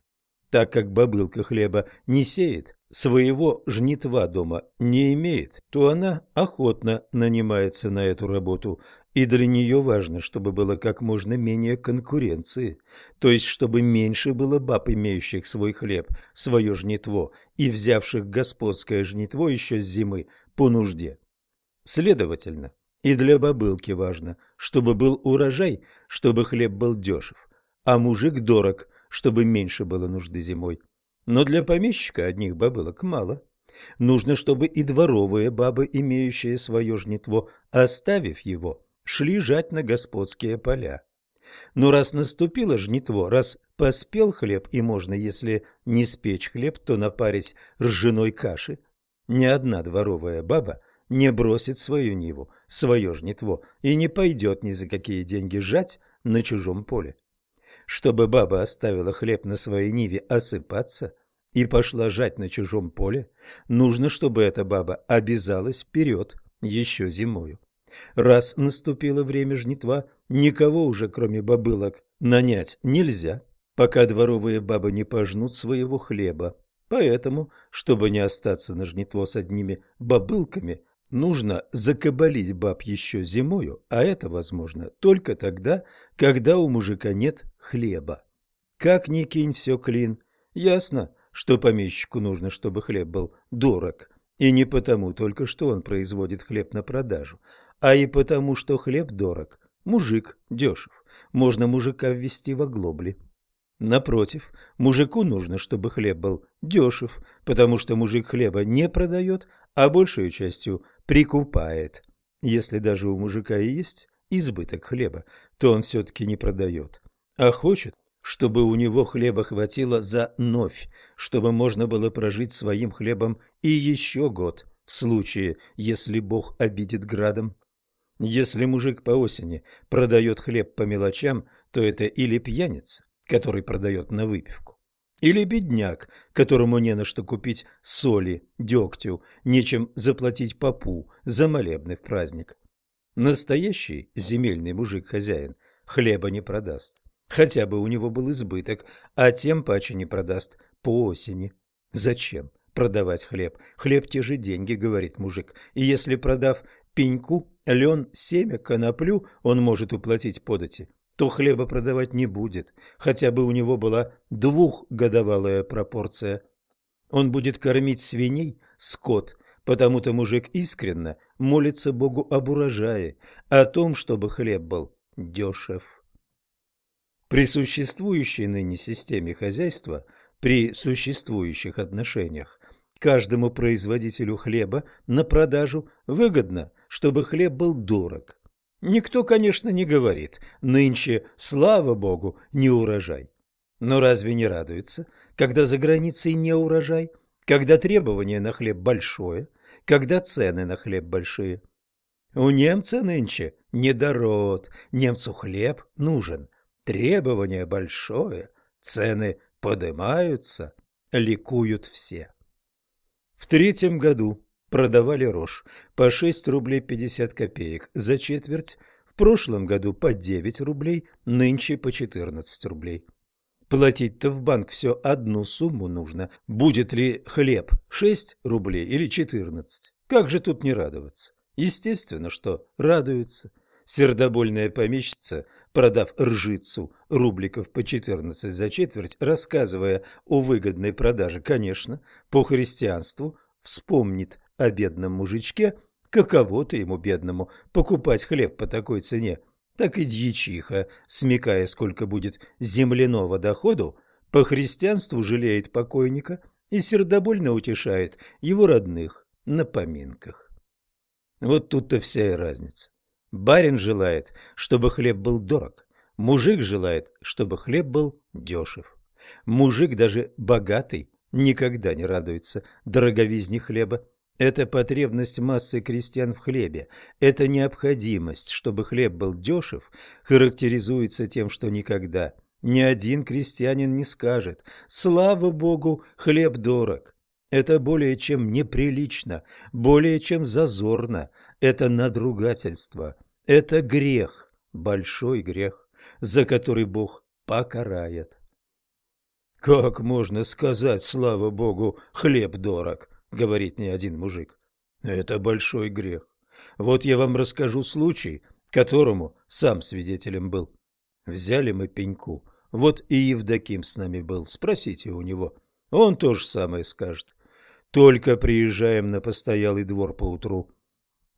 Так как бобылка хлеба не сеет, своего жнитва дома не имеет, то она охотно нанимается на эту работу, и для нее важно, чтобы было как можно менее конкуренции, то есть чтобы меньше было баб, имеющих свой хлеб, свое жнитво и взявших господское жнитво еще с зимы по нужде. Следовательно, и для бабылки важно, чтобы был урожай, чтобы хлеб был дешев, а мужик дорог, чтобы меньше было нужды зимой. Но для помещика одних бабылок мало. Нужно, чтобы и дворовые бабы, имеющие свое жнитво, оставив его, шли жать на господские поля. Но раз наступило жнитво, раз поспел хлеб, и можно, если не спечь хлеб, то напарить ржаной каши, ни одна дворовая баба не бросит свою ниву, свое жнитво, и не пойдет ни за какие деньги жать на чужом поле. Чтобы баба оставила хлеб на своей ниве осыпаться и пошла жать на чужом поле, нужно, чтобы эта баба обязалась вперед еще зимою. Раз наступило время жнитва, никого уже, кроме бабылок, нанять нельзя, пока дворовые бабы не пожнут своего хлеба. Поэтому, чтобы не остаться на жнитво с одними бабылками, нужно закабалить баб еще зимою, а это возможно только тогда, когда у мужика нет хлеба. Как ни кинь все клин, ясно, что помещику нужно, чтобы хлеб был дорог, и не потому только, что он производит хлеб на продажу, а и потому, что хлеб дорог, мужик дешев, можно мужика ввести в оглобли. Напротив, мужику нужно, чтобы хлеб был дешев, потому что мужик хлеба не продает, а большую частью прикупает. Если даже у мужика и есть избыток хлеба, то он все-таки не продает, а хочет, чтобы у него хлеба хватило за новь, чтобы можно было прожить своим хлебом и еще год, в случае, если Бог обидит градом. Если мужик по осени продает хлеб по мелочам, то это или пьяница, который продает на выпивку, или бедняк, которому не на что купить соли, дегтю, нечем заплатить попу за молебный в праздник. Настоящий земельный мужик-хозяин хлеба не продаст, хотя бы у него был избыток, а тем паче не продаст по осени. Зачем продавать хлеб? Хлеб те же деньги, говорит мужик, и если продав пеньку, лен, семя, коноплю, он может уплатить подати то хлеба продавать не будет, хотя бы у него была двухгодовалая пропорция. Он будет кормить свиней, скот, потому-то мужик искренно молится Богу об урожае, о том, чтобы хлеб был дешев. При существующей ныне системе хозяйства, при существующих отношениях, каждому производителю хлеба на продажу выгодно, чтобы хлеб был дорог, Никто, конечно, не говорит, нынче, слава богу, не урожай. Но разве не радуется, когда за границей не урожай, когда требование на хлеб большое, когда цены на хлеб большие? У немца нынче недород, немцу хлеб нужен, требование большое, цены поднимаются, ликуют все. В третьем году продавали рожь по 6 рублей 50 копеек за четверть, в прошлом году по 9 рублей, нынче по 14 рублей. Платить-то в банк все одну сумму нужно. Будет ли хлеб 6 рублей или 14? Как же тут не радоваться? Естественно, что радуются. Сердобольная помещица, продав ржицу рубликов по 14 за четверть, рассказывая о выгодной продаже, конечно, по христианству, вспомнит о бедном мужичке, каково-то ему, бедному, покупать хлеб по такой цене, так и дьячиха, смекая, сколько будет земляного доходу, по христианству жалеет покойника и сердобольно утешает его родных на поминках. Вот тут-то вся и разница. Барин желает, чтобы хлеб был дорог, мужик желает, чтобы хлеб был дешев. Мужик, даже богатый, никогда не радуется дороговизне хлеба, это потребность массы крестьян в хлебе, это необходимость, чтобы хлеб был дешев, характеризуется тем, что никогда ни один крестьянин не скажет «Слава Богу, хлеб дорог». Это более чем неприлично, более чем зазорно, это надругательство, это грех, большой грех, за который Бог покарает. Как можно сказать, слава Богу, хлеб дорог? Говорит не один мужик. Это большой грех. Вот я вам расскажу случай, которому сам свидетелем был. Взяли мы пеньку. Вот и Евдоким с нами был. Спросите у него. Он то же самое скажет. Только приезжаем на постоялый двор поутру.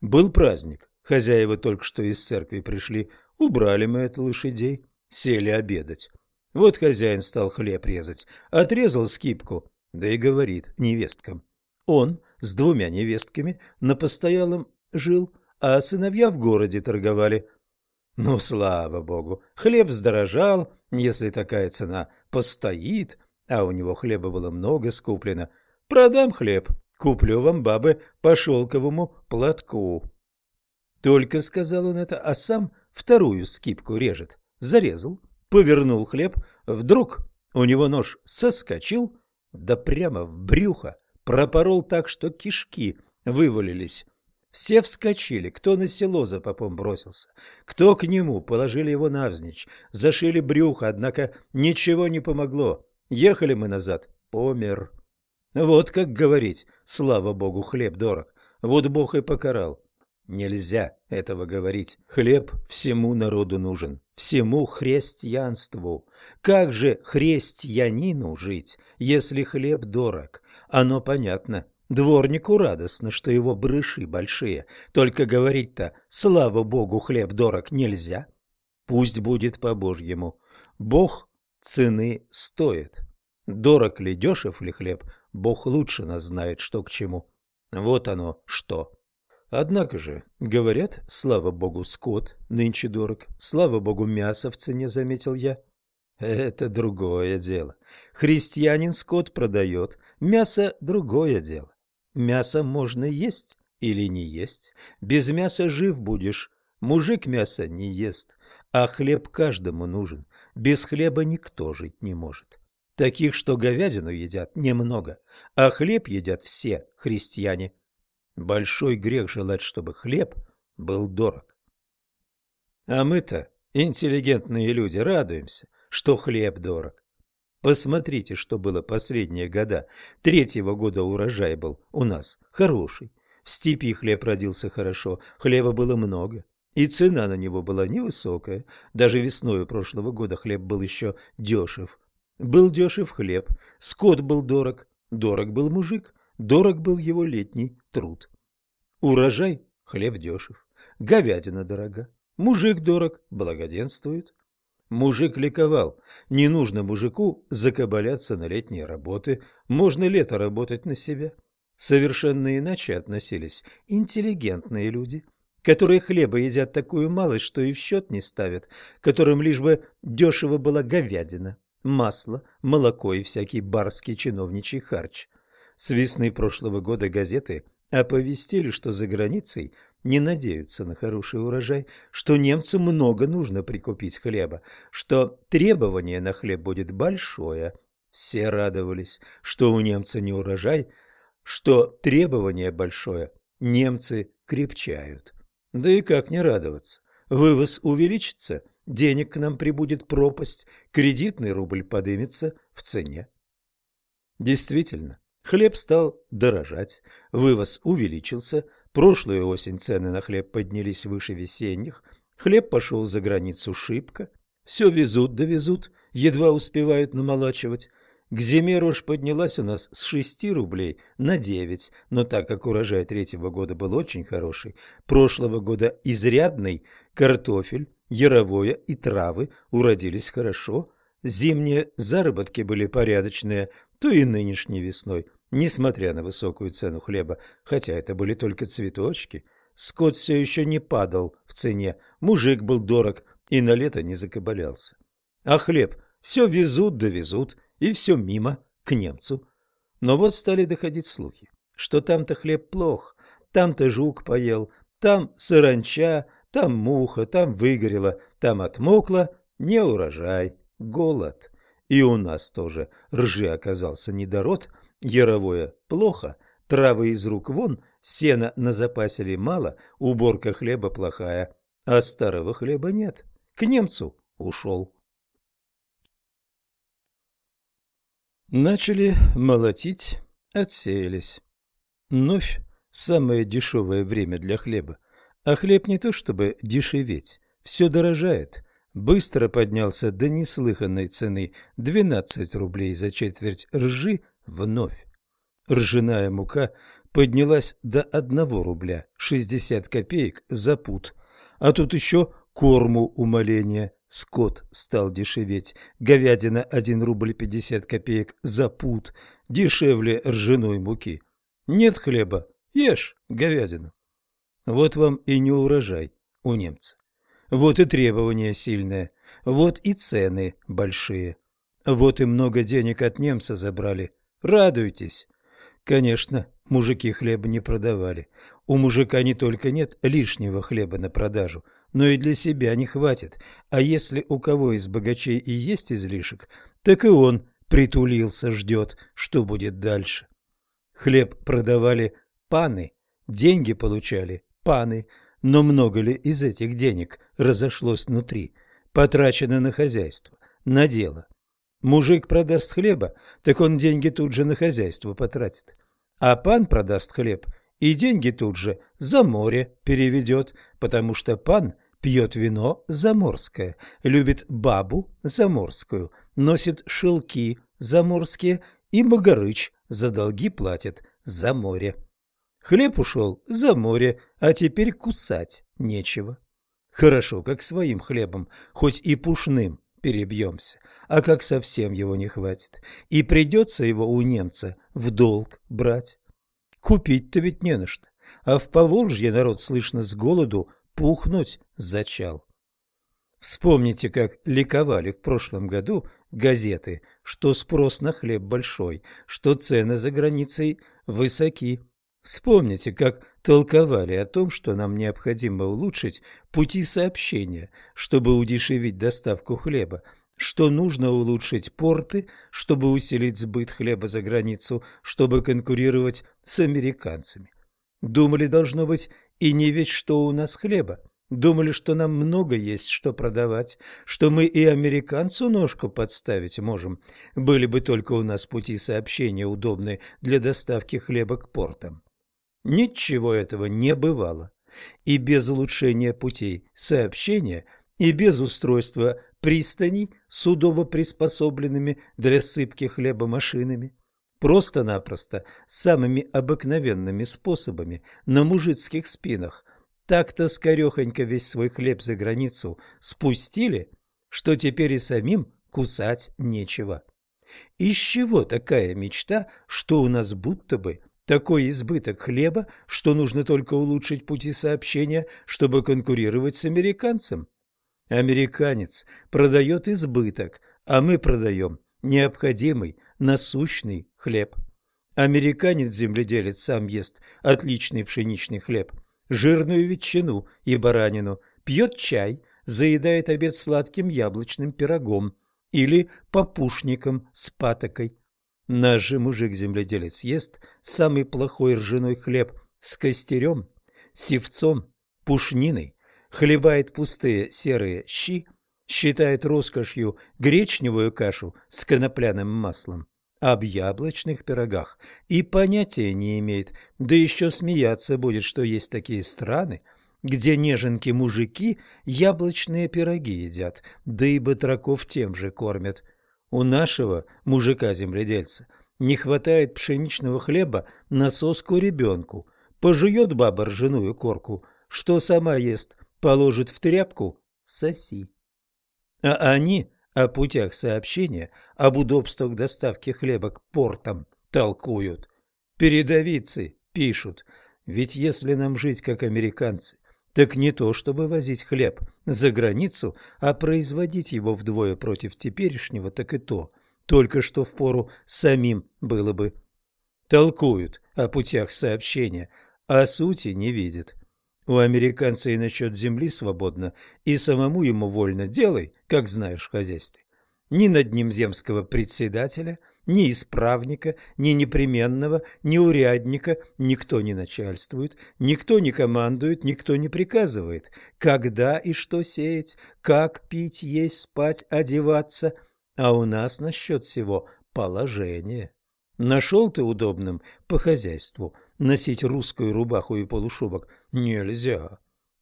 Был праздник. Хозяева только что из церкви пришли. Убрали мы это лошадей. Сели обедать. Вот хозяин стал хлеб резать. Отрезал скипку. Да и говорит невесткам. Он с двумя невестками на постоялом жил, а сыновья в городе торговали. Ну, слава богу, хлеб сдорожал, если такая цена постоит, а у него хлеба было много скуплено. Продам хлеб, куплю вам, бабы, по шелковому платку. Только сказал он это, а сам вторую скипку режет. зарезал, повернул хлеб, вдруг у него нож соскочил, да прямо в брюхо, пропорол так, что кишки вывалились. Все вскочили, кто на село за попом бросился, кто к нему, положили его навзничь, зашили брюхо, однако ничего не помогло. Ехали мы назад, помер. Вот как говорить, слава богу, хлеб дорог, вот бог и покарал. Нельзя этого говорить. Хлеб всему народу нужен, всему христианству. Как же христианину жить, если хлеб дорог? Оно понятно. Дворнику радостно, что его брыши большие. Только говорить-то, слава богу, хлеб дорог нельзя. Пусть будет по-божьему. Бог цены стоит. Дорог ли, дешев ли хлеб, Бог лучше нас знает, что к чему. Вот оно что. Однако же, говорят, слава богу, скот нынче дорог, слава богу, мясо в цене, заметил я. Это другое дело. Христианин скот продает, мясо – другое дело. Мясо можно есть или не есть. Без мяса жив будешь. Мужик мясо не ест, а хлеб каждому нужен. Без хлеба никто жить не может. Таких, что говядину едят, немного, а хлеб едят все христиане. Большой грех желать, чтобы хлеб был дорог. А мы-то, интеллигентные люди, радуемся, что хлеб дорог. Посмотрите, что было последние года. Третьего года урожай был у нас хороший. В степи хлеб родился хорошо, хлеба было много. И цена на него была невысокая. Даже весной прошлого года хлеб был еще дешев. Был дешев хлеб, скот был дорог, дорог был мужик, дорог был его летний труд. Урожай – хлеб дешев, говядина дорога, мужик дорог, благоденствует. Мужик ликовал. Не нужно мужику закабаляться на летние работы. Можно лето работать на себя. Совершенно иначе относились интеллигентные люди, которые хлеба едят такую малость, что и в счет не ставят, которым лишь бы дешево была говядина, масло, молоко и всякий барский чиновничий харч. С весны прошлого года газеты оповестили, что за границей – не надеются на хороший урожай, что немцам много нужно прикупить хлеба, что требование на хлеб будет большое. Все радовались, что у немца не урожай, что требование большое, немцы крепчают. Да и как не радоваться? Вывоз увеличится, денег к нам прибудет пропасть, кредитный рубль подымется в цене. Действительно, хлеб стал дорожать, вывоз увеличился – Прошлую осень цены на хлеб поднялись выше весенних, хлеб пошел за границу шибко, все везут довезут, едва успевают намолачивать. К зиме рожь поднялась у нас с шести рублей на девять, но так как урожай третьего года был очень хороший, прошлого года изрядный, картофель, яровое и травы уродились хорошо, зимние заработки были порядочные, то и нынешней весной – Несмотря на высокую цену хлеба, хотя это были только цветочки, скот все еще не падал в цене, мужик был дорог и на лето не закабалялся. А хлеб все везут да везут, и все мимо, к немцу. Но вот стали доходить слухи, что там-то хлеб плох, там-то жук поел, там саранча, там муха, там выгорело, там отмокло, не урожай, голод. И у нас тоже ржи оказался недород, Яровое плохо, травы из рук вон, сена на запасе мало, уборка хлеба плохая, а старого хлеба нет. К немцу ушел. Начали молотить, отсеялись. Новь – самое дешевое время для хлеба. А хлеб не то чтобы дешеветь, все дорожает. Быстро поднялся до неслыханной цены 12 рублей за четверть ржи вновь. Ржаная мука поднялась до одного рубля шестьдесят копеек за пуд, а тут еще корму умоления. Скот стал дешеветь, говядина один рубль пятьдесят копеек за пуд, дешевле ржаной муки. Нет хлеба, ешь говядину. Вот вам и не урожай у немца. Вот и требования сильные, вот и цены большие. Вот и много денег от немца забрали, Радуйтесь. Конечно, мужики хлеба не продавали. У мужика не только нет лишнего хлеба на продажу, но и для себя не хватит. А если у кого из богачей и есть излишек, так и он притулился, ждет, что будет дальше. Хлеб продавали паны, деньги получали паны, но много ли из этих денег разошлось внутри, потрачено на хозяйство, на дело? Мужик продаст хлеба, так он деньги тут же на хозяйство потратит. А пан продаст хлеб и деньги тут же за море переведет, потому что пан пьет вино заморское, любит бабу заморскую, носит шелки заморские и Богорыч за долги платит за море. Хлеб ушел за море, а теперь кусать нечего. Хорошо, как своим хлебом, хоть и пушным, перебьемся, а как совсем его не хватит, и придется его у немца в долг брать. Купить-то ведь не на что, а в Поволжье народ, слышно, с голоду пухнуть зачал. Вспомните, как ликовали в прошлом году газеты, что спрос на хлеб большой, что цены за границей высоки. Вспомните, как толковали о том, что нам необходимо улучшить пути сообщения, чтобы удешевить доставку хлеба, что нужно улучшить порты, чтобы усилить сбыт хлеба за границу, чтобы конкурировать с американцами. Думали, должно быть, и не ведь что у нас хлеба. Думали, что нам много есть что продавать, что мы и американцу ножку подставить можем. Были бы только у нас пути сообщения удобные для доставки хлеба к портам. Ничего этого не бывало. И без улучшения путей сообщения, и без устройства пристаней с приспособленными для сыпки хлеба машинами, просто-напросто самыми обыкновенными способами на мужицких спинах так-то скорехонько весь свой хлеб за границу спустили, что теперь и самим кусать нечего. Из чего такая мечта, что у нас будто бы такой избыток хлеба, что нужно только улучшить пути сообщения, чтобы конкурировать с американцем? Американец продает избыток, а мы продаем необходимый, насущный хлеб. Американец-земледелец сам ест отличный пшеничный хлеб – жирную ветчину и баранину, пьет чай, заедает обед сладким яблочным пирогом или попушником с патокой. Наш же мужик-земледелец ест самый плохой ржаной хлеб с костерем, севцом, пушниной, хлебает пустые серые щи, считает роскошью гречневую кашу с конопляным маслом об яблочных пирогах и понятия не имеет, да еще смеяться будет, что есть такие страны, где неженки-мужики яблочные пироги едят, да и батраков тем же кормят. У нашего мужика-земледельца не хватает пшеничного хлеба на соску ребенку. Пожует баба ржаную корку, что сама ест, положит в тряпку – соси. А они о путях сообщения, об удобствах доставки хлеба к портам толкуют. Передовицы пишут, ведь если нам жить как американцы, так не то, чтобы возить хлеб за границу, а производить его вдвое против теперешнего, так и то, только что впору самим было бы. Толкуют о путях сообщения, а сути не видят. У американца и насчет земли свободно, и самому ему вольно делай, как знаешь в хозяйстве. Ни над ним земского председателя, ни исправника, ни непременного, ни урядника никто не начальствует, никто не командует, никто не приказывает, когда и что сеять, как пить, есть, спать, одеваться, а у нас насчет всего положение. Нашел ты удобным по хозяйству носить русскую рубаху и полушубок? Нельзя,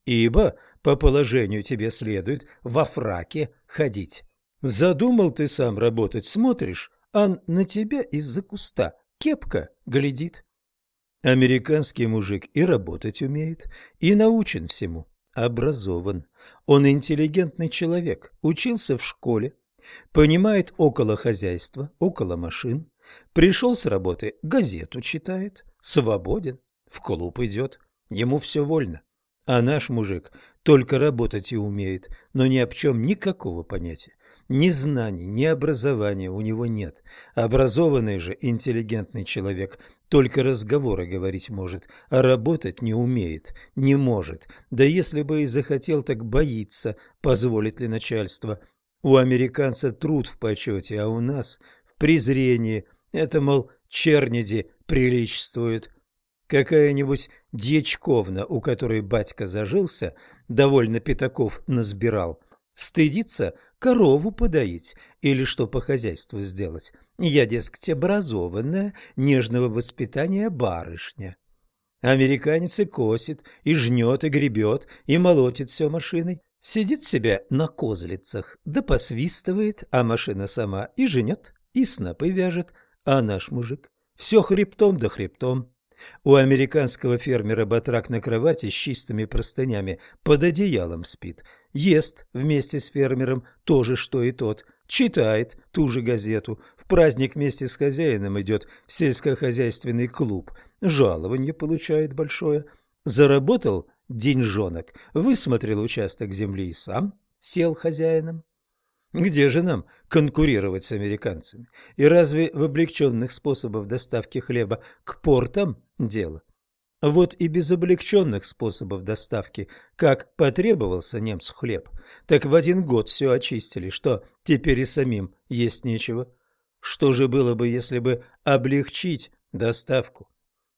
ибо по положению тебе следует во фраке ходить. Задумал ты сам работать, смотришь, а на тебя из-за куста кепка глядит. Американский мужик и работать умеет, и научен всему, образован. Он интеллигентный человек, учился в школе, понимает около хозяйства, около машин, Пришел с работы, газету читает, свободен, в клуб идет, ему все вольно. А наш мужик только работать и умеет, но ни об чем никакого понятия. Ни знаний, ни образования у него нет. Образованный же, интеллигентный человек только разговоры говорить может, а работать не умеет, не может. Да если бы и захотел, так боится, позволит ли начальство. У американца труд в почете, а у нас в презрении. Это, мол, чернеди приличествует. Какая-нибудь дьячковна, у которой батька зажился, довольно пятаков насбирал, стыдится корову подоить или что по хозяйству сделать. Я, дескать, образованная, нежного воспитания барышня. Американец и косит, и жнет, и гребет, и молотит все машиной. Сидит себе на козлицах, да посвистывает, а машина сама и женет, и снопы вяжет, а наш мужик все хребтом да хребтом. У американского фермера батрак на кровати с чистыми простынями под одеялом спит. Ест вместе с фермером тоже что и тот. Читает ту же газету. В праздник вместе с хозяином идет в сельскохозяйственный клуб. Жалование получает большое. Заработал деньжонок, высмотрел участок земли и сам сел хозяином. Где же нам конкурировать с американцами? И разве в облегченных способах доставки хлеба к портам дело? Вот и без облегченных способов доставки, как потребовался немцу хлеб, так в один год все очистили, что теперь и самим есть нечего. Что же было бы, если бы облегчить доставку?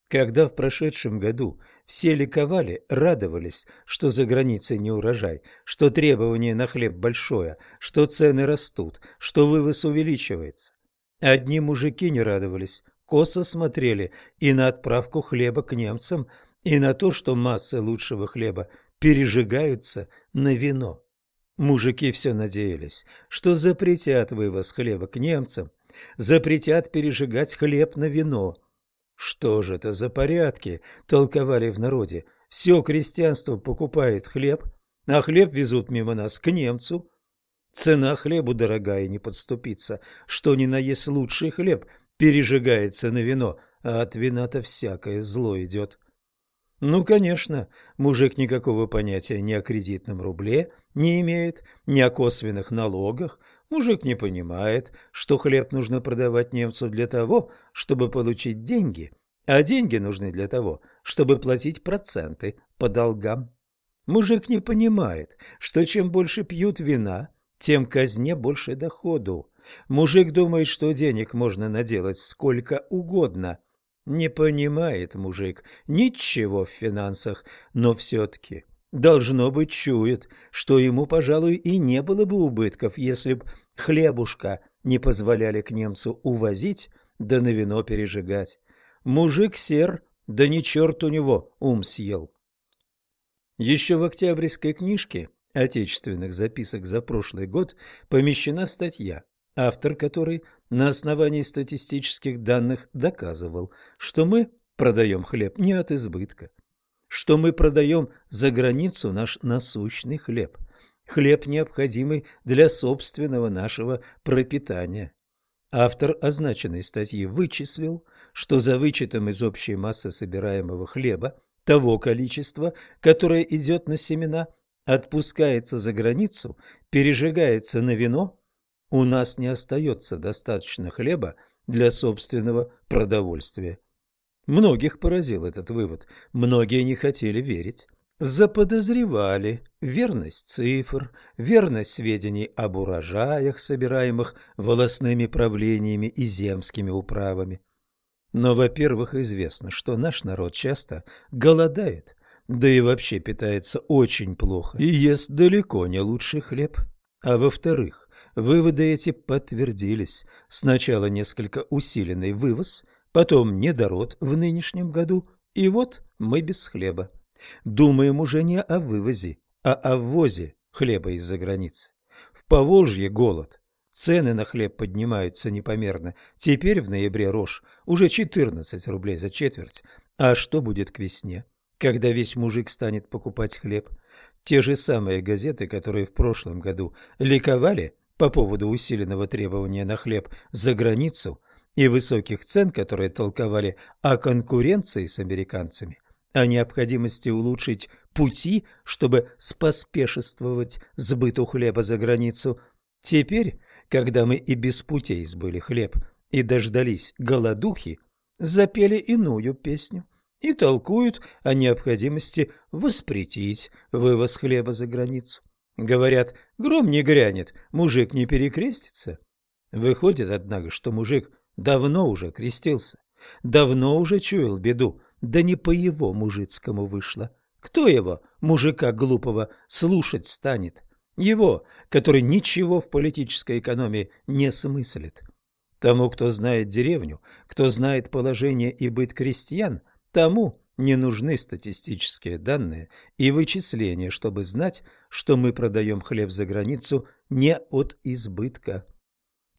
Когда в прошедшем году все ликовали, радовались, что за границей не урожай, что требование на хлеб большое, что цены растут, что вывоз увеличивается. Одни мужики не радовались, косо смотрели и на отправку хлеба к немцам, и на то, что массы лучшего хлеба пережигаются на вино. Мужики все надеялись, что запретят вывоз хлеба к немцам, запретят пережигать хлеб на вино – что же это за порядки, толковали в народе. Все крестьянство покупает хлеб, а хлеб везут мимо нас к немцу. Цена хлебу дорогая, не подступиться. Что ни на есть лучший хлеб, пережигается на вино, а от вина-то всякое зло идет. Ну, конечно, мужик никакого понятия ни о кредитном рубле не имеет, ни о косвенных налогах. Мужик не понимает, что хлеб нужно продавать немцу для того, чтобы получить деньги, а деньги нужны для того, чтобы платить проценты по долгам. Мужик не понимает, что чем больше пьют вина, тем казне больше доходу. Мужик думает, что денег можно наделать сколько угодно – не понимает мужик ничего в финансах, но все-таки должно быть чует, что ему, пожалуй, и не было бы убытков, если б хлебушка не позволяли к немцу увозить, да на вино пережигать. Мужик сер, да не черт у него ум съел. Еще в октябрьской книжке отечественных записок за прошлый год помещена статья автор которой на основании статистических данных доказывал, что мы продаем хлеб не от избытка, что мы продаем за границу наш насущный хлеб, хлеб, необходимый для собственного нашего пропитания. Автор означенной статьи вычислил, что за вычетом из общей массы собираемого хлеба того количества, которое идет на семена, отпускается за границу, пережигается на вино у нас не остается достаточно хлеба для собственного продовольствия. Многих поразил этот вывод, многие не хотели верить. Заподозревали верность цифр, верность сведений об урожаях, собираемых волосными правлениями и земскими управами. Но, во-первых, известно, что наш народ часто голодает, да и вообще питается очень плохо и ест далеко не лучший хлеб. А во-вторых, Выводы эти подтвердились. Сначала несколько усиленный вывоз, потом недород в нынешнем году, и вот мы без хлеба. Думаем уже не о вывозе, а о ввозе хлеба из-за границы. В Поволжье голод. Цены на хлеб поднимаются непомерно. Теперь в ноябре рожь уже 14 рублей за четверть. А что будет к весне, когда весь мужик станет покупать хлеб? Те же самые газеты, которые в прошлом году ликовали по поводу усиленного требования на хлеб за границу и высоких цен, которые толковали о конкуренции с американцами, о необходимости улучшить пути, чтобы споспешествовать сбыту хлеба за границу. Теперь, когда мы и без путей сбыли хлеб и дождались голодухи, запели иную песню и толкуют о необходимости воспретить вывоз хлеба за границу. Говорят, гром не грянет, мужик не перекрестится. Выходит, однако, что мужик давно уже крестился, давно уже чуял беду, да не по его мужицкому вышло. Кто его, мужика глупого, слушать станет? Его, который ничего в политической экономии не смыслит. Тому, кто знает деревню, кто знает положение и быт крестьян, тому не нужны статистические данные и вычисления, чтобы знать, что мы продаем хлеб за границу не от избытка.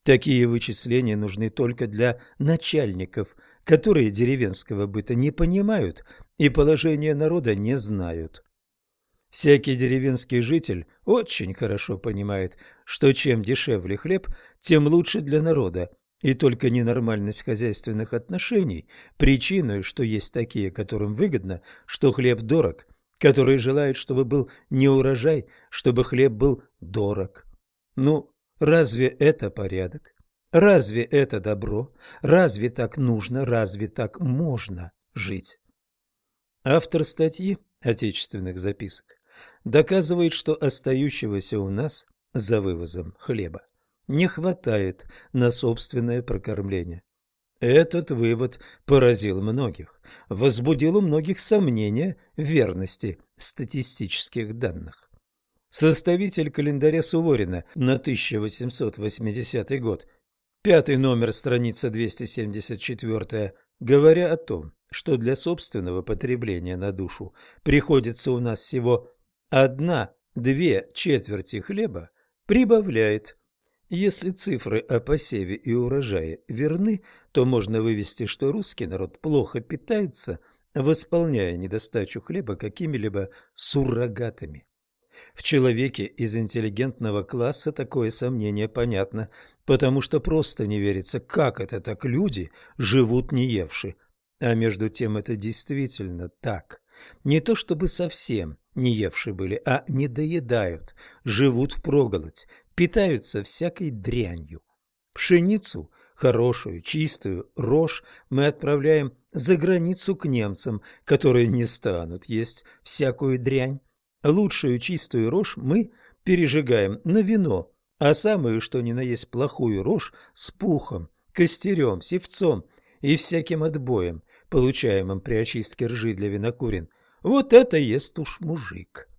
Такие вычисления нужны только для начальников, которые деревенского быта не понимают и положение народа не знают. Всякий деревенский житель очень хорошо понимает, что чем дешевле хлеб, тем лучше для народа, и только ненормальность хозяйственных отношений причиной, что есть такие, которым выгодно, что хлеб дорог, которые желают, чтобы был не урожай, чтобы хлеб был дорог. Ну, разве это порядок? Разве это добро? Разве так нужно? Разве так можно жить? Автор статьи «Отечественных записок» доказывает, что остающегося у нас за вывозом хлеба не хватает на собственное прокормление. Этот вывод поразил многих, возбудил у многих сомнения в верности статистических данных. Составитель календаря Суворина на 1880 год, пятый номер, страница 274, говоря о том, что для собственного потребления на душу приходится у нас всего одна-две четверти хлеба, прибавляет если цифры о посеве и урожае верны, то можно вывести, что русский народ плохо питается, восполняя недостачу хлеба какими-либо суррогатами. В человеке из интеллигентного класса такое сомнение понятно, потому что просто не верится, как это так люди живут не евши. А между тем это действительно так. Не то чтобы совсем не евши были, а не доедают, живут впроголодь, питаются всякой дрянью. Пшеницу, хорошую, чистую, рожь мы отправляем за границу к немцам, которые не станут есть всякую дрянь. Лучшую чистую рожь мы пережигаем на вино, а самую, что ни на есть плохую рожь, с пухом, костерем, севцом и всяким отбоем, получаемым при очистке ржи для винокурин. Вот это ест уж мужик.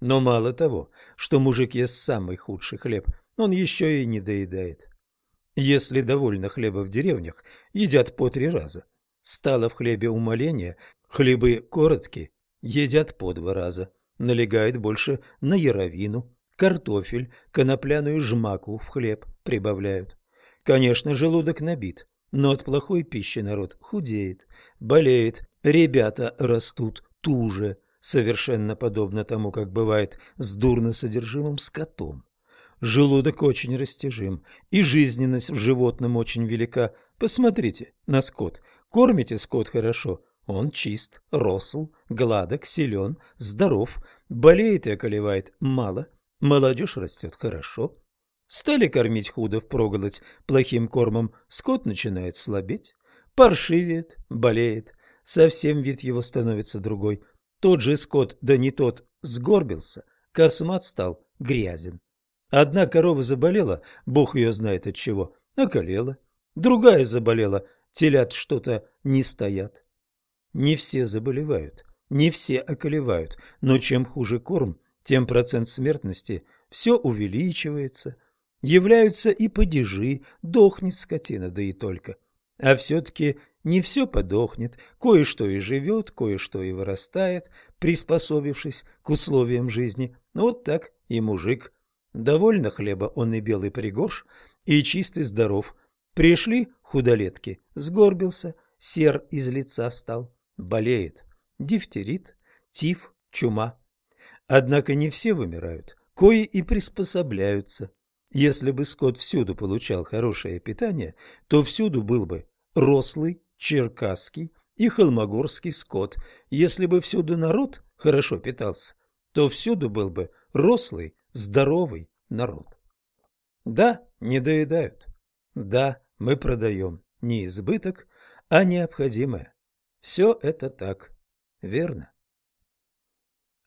Но мало того, что мужик ест самый худший хлеб, он еще и не доедает. Если довольно хлеба в деревнях, едят по три раза. Стало в хлебе умоление, хлебы короткие, едят по два раза. Налегает больше на яровину, картофель, конопляную жмаку в хлеб прибавляют. Конечно, желудок набит, но от плохой пищи народ худеет, болеет, ребята растут туже – совершенно подобно тому, как бывает с дурно содержимым скотом. Желудок очень растяжим, и жизненность в животном очень велика. Посмотрите на скот. Кормите скот хорошо, он чист, росл, гладок, силен, здоров, болеет и околевает мало, молодежь растет хорошо. Стали кормить худо впроголодь плохим кормом, скот начинает слабеть, паршивеет, болеет, совсем вид его становится другой – тот же скот, да не тот, сгорбился, космат стал грязен. Одна корова заболела, бог ее знает от чего, околела. Другая заболела, телят что-то не стоят. Не все заболевают, не все околевают, но чем хуже корм, тем процент смертности все увеличивается. Являются и падежи, дохнет скотина, да и только. А все-таки не все подохнет, кое-что и живет, кое-что и вырастает, приспособившись к условиям жизни. Вот так и мужик. Довольно хлеба он и белый пригорш, и чистый здоров. Пришли худолетки, сгорбился, сер из лица стал, болеет. Дифтерит, тиф, чума. Однако не все вымирают, кои и приспособляются. Если бы скот всюду получал хорошее питание, то всюду был бы рослый, черкасский и холмогорский скот. Если бы всюду народ хорошо питался, то всюду был бы рослый, здоровый народ. Да, не доедают. Да, мы продаем не избыток, а необходимое. Все это так. Верно?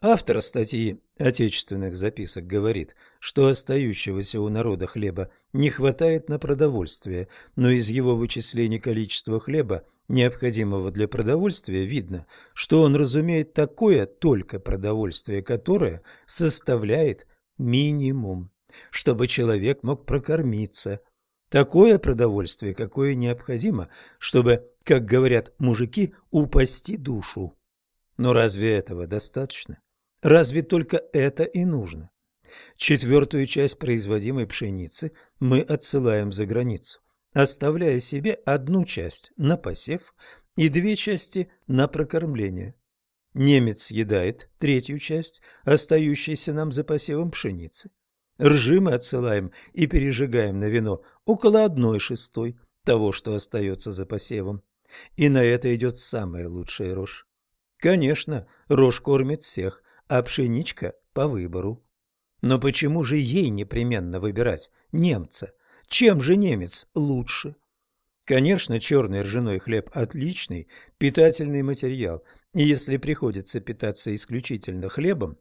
Автор статьи отечественных записок говорит, что остающегося у народа хлеба не хватает на продовольствие, но из его вычислений количества хлеба, необходимого для продовольствия, видно, что он разумеет такое только продовольствие, которое составляет минимум, чтобы человек мог прокормиться. Такое продовольствие, какое необходимо, чтобы, как говорят мужики, упасти душу. Но разве этого достаточно? Разве только это и нужно? Четвертую часть производимой пшеницы мы отсылаем за границу, оставляя себе одну часть на посев и две части на прокормление. Немец съедает третью часть, остающуюся нам за посевом пшеницы. Ржи мы отсылаем и пережигаем на вино около одной шестой того, что остается за посевом. И на это идет самая лучшая рожь. Конечно, рожь кормит всех, а пшеничка по выбору. Но почему же ей непременно выбирать немца? Чем же немец лучше? Конечно, черный ржаной хлеб – отличный питательный материал, и если приходится питаться исключительно хлебом,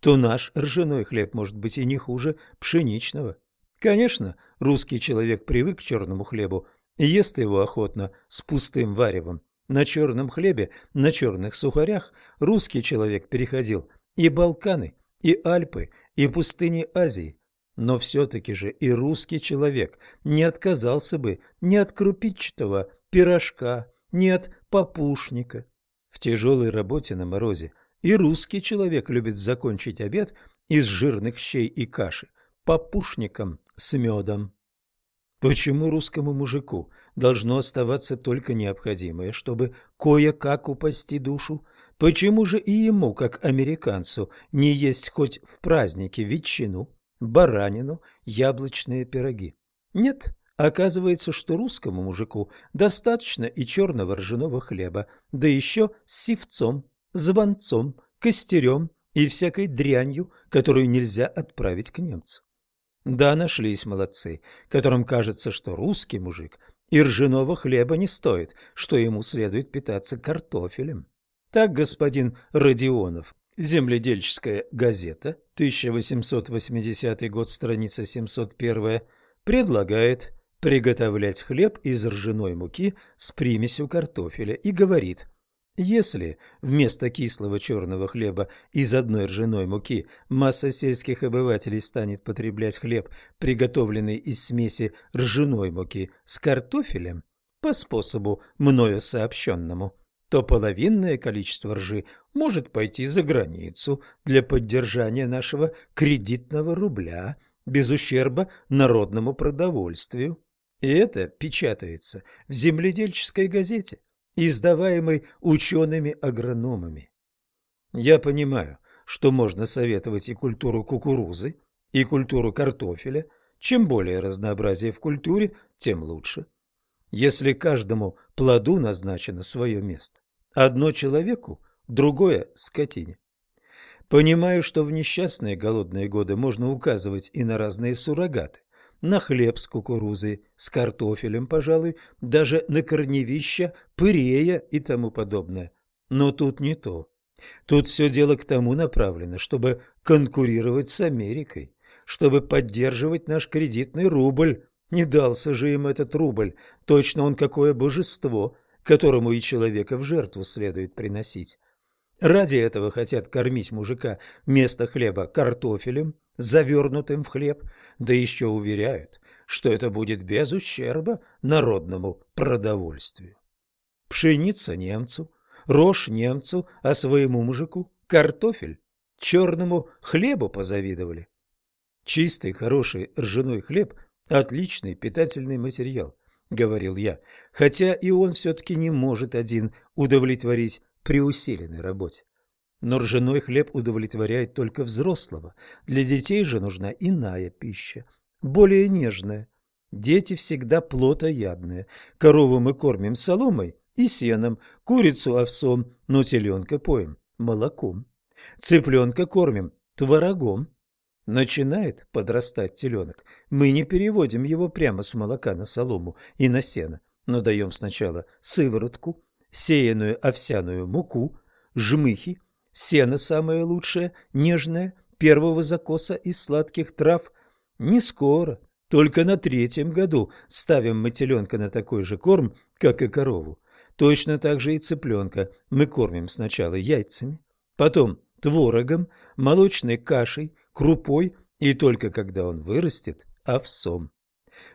то наш ржаной хлеб может быть и не хуже пшеничного. Конечно, русский человек привык к черному хлебу и ест его охотно с пустым варевом. На черном хлебе, на черных сухарях русский человек переходил и Балканы, и Альпы, и пустыни Азии. Но все-таки же и русский человек не отказался бы ни от крупичного пирожка, ни от попушника. В тяжелой работе на морозе и русский человек любит закончить обед из жирных щей и каши попушником с медом. Почему русскому мужику должно оставаться только необходимое, чтобы кое-как упасти душу? Почему же и ему, как американцу, не есть хоть в празднике ветчину, баранину, яблочные пироги? Нет, оказывается, что русскому мужику достаточно и черного ржаного хлеба, да еще с сивцом, звонцом, костерем и всякой дрянью, которую нельзя отправить к немцу. Да, нашлись молодцы, которым кажется, что русский мужик и ржаного хлеба не стоит, что ему следует питаться картофелем. Так господин Родионов, земледельческая газета, 1880 год, страница 701, предлагает приготовлять хлеб из ржаной муки с примесью картофеля и говорит, если вместо кислого черного хлеба из одной ржаной муки масса сельских обывателей станет потреблять хлеб, приготовленный из смеси ржаной муки с картофелем, по способу мною сообщенному, то половинное количество ржи может пойти за границу для поддержания нашего кредитного рубля без ущерба народному продовольствию. И это печатается в земледельческой газете издаваемый учеными-агрономами. Я понимаю, что можно советовать и культуру кукурузы, и культуру картофеля. Чем более разнообразие в культуре, тем лучше. Если каждому плоду назначено свое место. Одно человеку, другое скотине. Понимаю, что в несчастные голодные годы можно указывать и на разные суррогаты на хлеб с кукурузой, с картофелем, пожалуй, даже на корневища, пырея и тому подобное. Но тут не то. Тут все дело к тому направлено, чтобы конкурировать с Америкой, чтобы поддерживать наш кредитный рубль. Не дался же им этот рубль, точно он какое божество, которому и человека в жертву следует приносить. Ради этого хотят кормить мужика вместо хлеба картофелем, завернутым в хлеб, да еще уверяют, что это будет без ущерба народному продовольствию. Пшеница немцу, рожь немцу, а своему мужику картофель, черному хлебу позавидовали. Чистый, хороший ржаной хлеб – отличный питательный материал, говорил я, хотя и он все-таки не может один удовлетворить при усиленной работе. Но ржаной хлеб удовлетворяет только взрослого. Для детей же нужна иная пища, более нежная. Дети всегда плотоядные. Корову мы кормим соломой и сеном, курицу овсом, но теленка поем молоком. Цыпленка кормим творогом. Начинает подрастать теленок. Мы не переводим его прямо с молока на солому и на сено, но даем сначала сыворотку, сеянную овсяную муку, жмыхи, сено самое лучшее, нежное, первого закоса из сладких трав. Не скоро, только на третьем году ставим мы теленка на такой же корм, как и корову. Точно так же и цыпленка мы кормим сначала яйцами, потом творогом, молочной кашей, крупой и только когда он вырастет – овсом.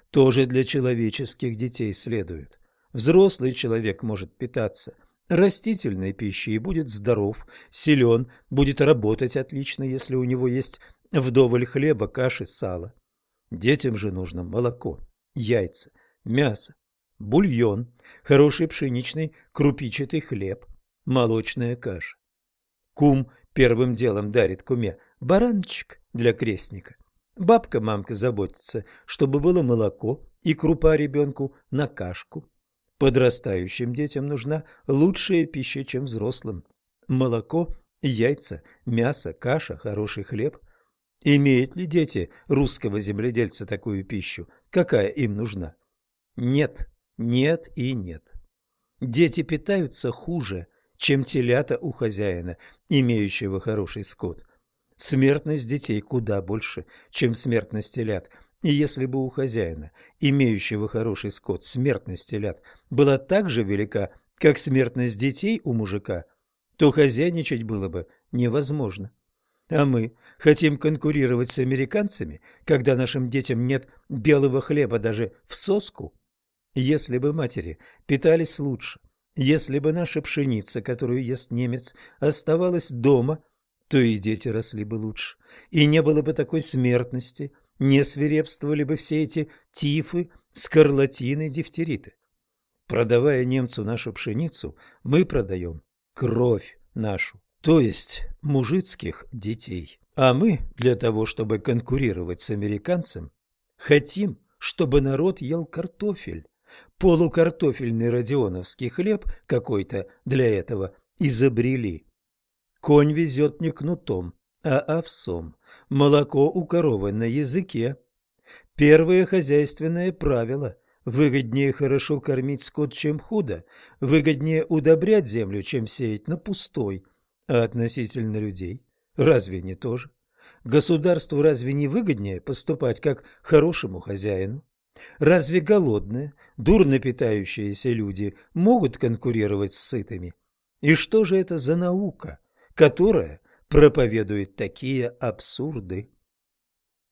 Тоже для человеческих детей следует. Взрослый человек может питаться растительной пищей и будет здоров, силен, будет работать отлично, если у него есть вдоволь хлеба, каши, сала. Детям же нужно молоко, яйца, мясо, бульон, хороший пшеничный крупичатый хлеб, молочная каша. Кум первым делом дарит куме баранчик для крестника. Бабка-мамка заботится, чтобы было молоко и крупа ребенку на кашку. Подрастающим детям нужна лучшая пища, чем взрослым. Молоко, яйца, мясо, каша, хороший хлеб. Имеют ли дети русского земледельца такую пищу? Какая им нужна? Нет, нет и нет. Дети питаются хуже, чем телята у хозяина, имеющего хороший скот. Смертность детей куда больше, чем смертность телят – и если бы у хозяина, имеющего хороший скот, смертность телят была так же велика, как смертность детей у мужика, то хозяйничать было бы невозможно. А мы хотим конкурировать с американцами, когда нашим детям нет белого хлеба даже в соску? Если бы матери питались лучше, если бы наша пшеница, которую ест немец, оставалась дома, то и дети росли бы лучше, и не было бы такой смертности – не свирепствовали бы все эти тифы, скарлатины, дифтериты. Продавая немцу нашу пшеницу, мы продаем кровь нашу, то есть мужицких детей. А мы, для того, чтобы конкурировать с американцем, хотим, чтобы народ ел картофель. Полукартофельный родионовский хлеб какой-то для этого изобрели. Конь везет не кнутом, а овсом. Молоко у коровы на языке. Первое хозяйственное правило – выгоднее хорошо кормить скот, чем худо, выгоднее удобрять землю, чем сеять на пустой. А относительно людей разве не то же? Государству разве не выгоднее поступать как хорошему хозяину? Разве голодные, дурно питающиеся люди могут конкурировать с сытыми? И что же это за наука, которая проповедует такие абсурды.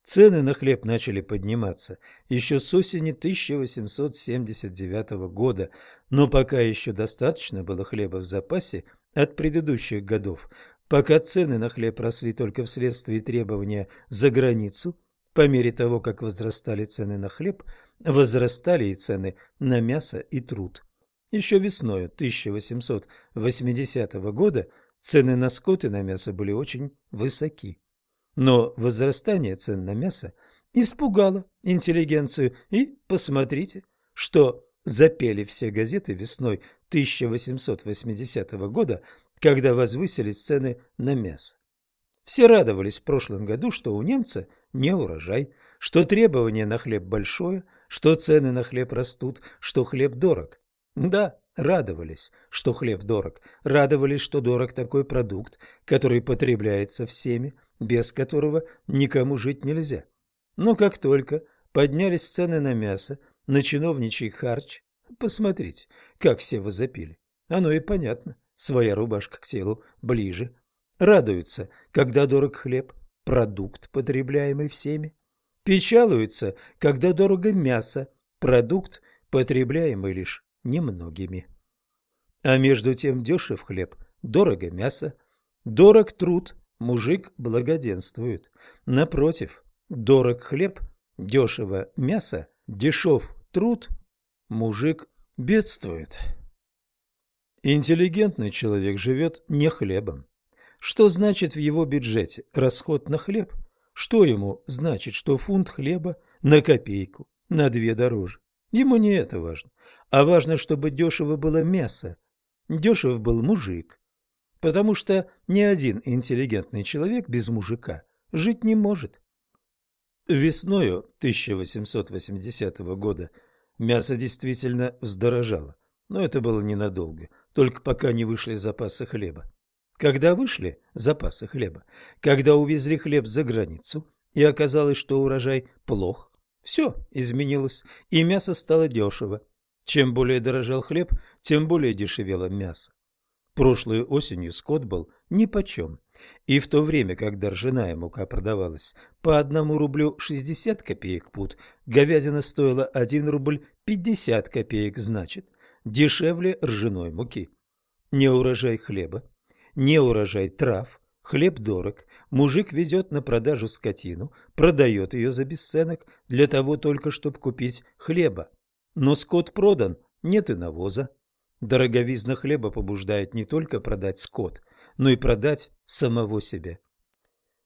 Цены на хлеб начали подниматься еще с осени 1879 года, но пока еще достаточно было хлеба в запасе от предыдущих годов, пока цены на хлеб росли только вследствие требования за границу, по мере того, как возрастали цены на хлеб, возрастали и цены на мясо и труд. Еще весной 1880 года Цены на скот и на мясо были очень высоки. Но возрастание цен на мясо испугало интеллигенцию, и посмотрите, что запели все газеты весной 1880 года, когда возвысились цены на мясо. Все радовались в прошлом году, что у немца не урожай, что требование на хлеб большое, что цены на хлеб растут, что хлеб дорог. Да, радовались, что хлеб дорог, радовались, что дорог такой продукт, который потребляется всеми, без которого никому жить нельзя. Но как только поднялись цены на мясо, на чиновничий харч, посмотрите, как все возопили. Оно и понятно, своя рубашка к телу ближе. Радуются, когда дорог хлеб, продукт, потребляемый всеми. Печалуются, когда дорого мясо, продукт, потребляемый лишь немногими. А между тем дешев хлеб, дорого мясо, дорог труд, мужик благоденствует. Напротив, дорог хлеб, дешево мясо, дешев труд, мужик бедствует. Интеллигентный человек живет не хлебом. Что значит в его бюджете расход на хлеб? Что ему значит, что фунт хлеба на копейку, на две дороже? Ему не это важно, а важно, чтобы дешево было мясо. Дешев был мужик, потому что ни один интеллигентный человек без мужика жить не может. Весною 1880 года мясо действительно вздорожало, но это было ненадолго, только пока не вышли запасы хлеба. Когда вышли запасы хлеба, когда увезли хлеб за границу, и оказалось, что урожай плох, все изменилось, и мясо стало дешево. Чем более дорожал хлеб, тем более дешевело мясо. Прошлой осенью скот был нипочем, и в то время, когда ржаная мука продавалась по одному рублю шестьдесят копеек пуд, говядина стоила один рубль пятьдесят копеек, значит, дешевле ржаной муки. Не урожай хлеба, не урожай трав, хлеб дорог, мужик ведет на продажу скотину, продает ее за бесценок для того только, чтобы купить хлеба. Но скот продан, нет и навоза. Дороговизна хлеба побуждает не только продать скот, но и продать самого себя.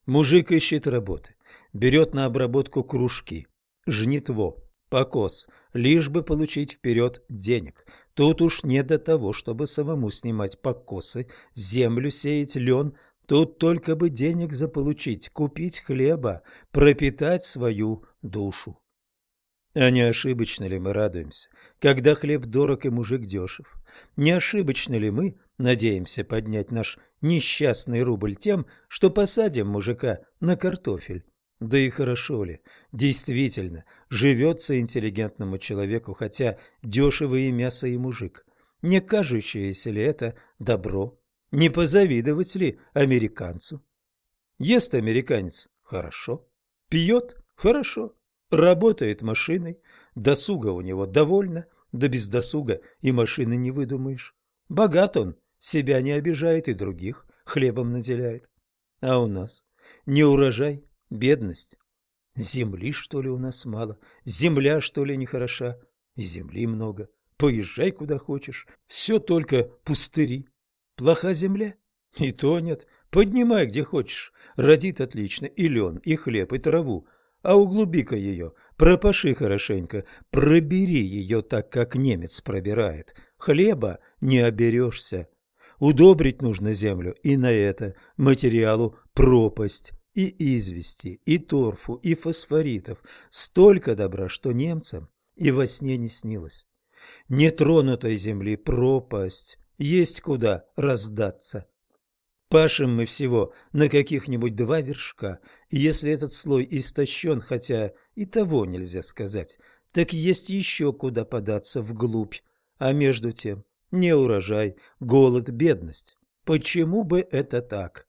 Мужик ищет работы, берет на обработку кружки, жнитво, покос, лишь бы получить вперед денег. Тут уж не до того, чтобы самому снимать покосы, землю сеять, лен, тут только бы денег заполучить, купить хлеба, пропитать свою душу. А не ошибочно ли мы радуемся, когда хлеб дорог и мужик дешев? Не ошибочно ли мы надеемся поднять наш несчастный рубль тем, что посадим мужика на картофель? Да и хорошо ли, действительно, живется интеллигентному человеку, хотя дешевое и мясо, и мужик? Не кажущееся ли это добро? Не позавидовать ли американцу? Ест американец – хорошо, пьет – хорошо, Работает машиной, досуга у него довольно, да без досуга и машины не выдумаешь. Богат он, себя не обижает и других хлебом наделяет. А у нас не урожай, бедность. Земли, что ли, у нас мало, земля, что ли, нехороша, и земли много. Поезжай куда хочешь, все только пустыри. Плоха земля? И то нет. Поднимай где хочешь. Родит отлично и лен, и хлеб, и траву а углуби-ка ее, пропаши хорошенько, пробери ее так, как немец пробирает. Хлеба не оберешься. Удобрить нужно землю, и на это материалу пропасть, и извести, и торфу, и фосфоритов. Столько добра, что немцам и во сне не снилось. Нетронутой земли пропасть, есть куда раздаться. Пашем мы всего на каких-нибудь два вершка, и если этот слой истощен, хотя и того нельзя сказать, так есть еще куда податься вглубь, а между тем не урожай, голод, бедность. Почему бы это так?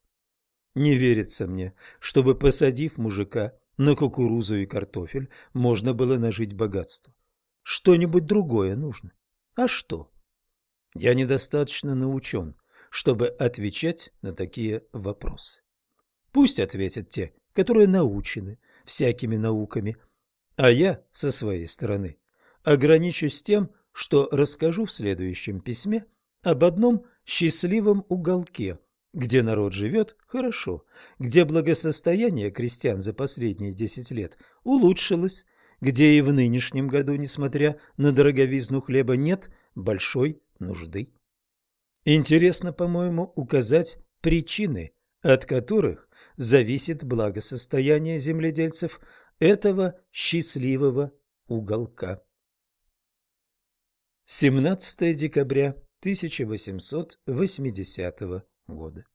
Не верится мне, чтобы, посадив мужика на кукурузу и картофель, можно было нажить богатство. Что-нибудь другое нужно. А что? Я недостаточно научен, чтобы отвечать на такие вопросы. Пусть ответят те, которые научены всякими науками, а я, со своей стороны, ограничусь тем, что расскажу в следующем письме об одном счастливом уголке, где народ живет хорошо, где благосостояние крестьян за последние десять лет улучшилось, где и в нынешнем году, несмотря на дороговизну хлеба, нет большой нужды. Интересно, по-моему, указать причины, от которых зависит благосостояние земледельцев этого счастливого уголка. 17 декабря 1880 года.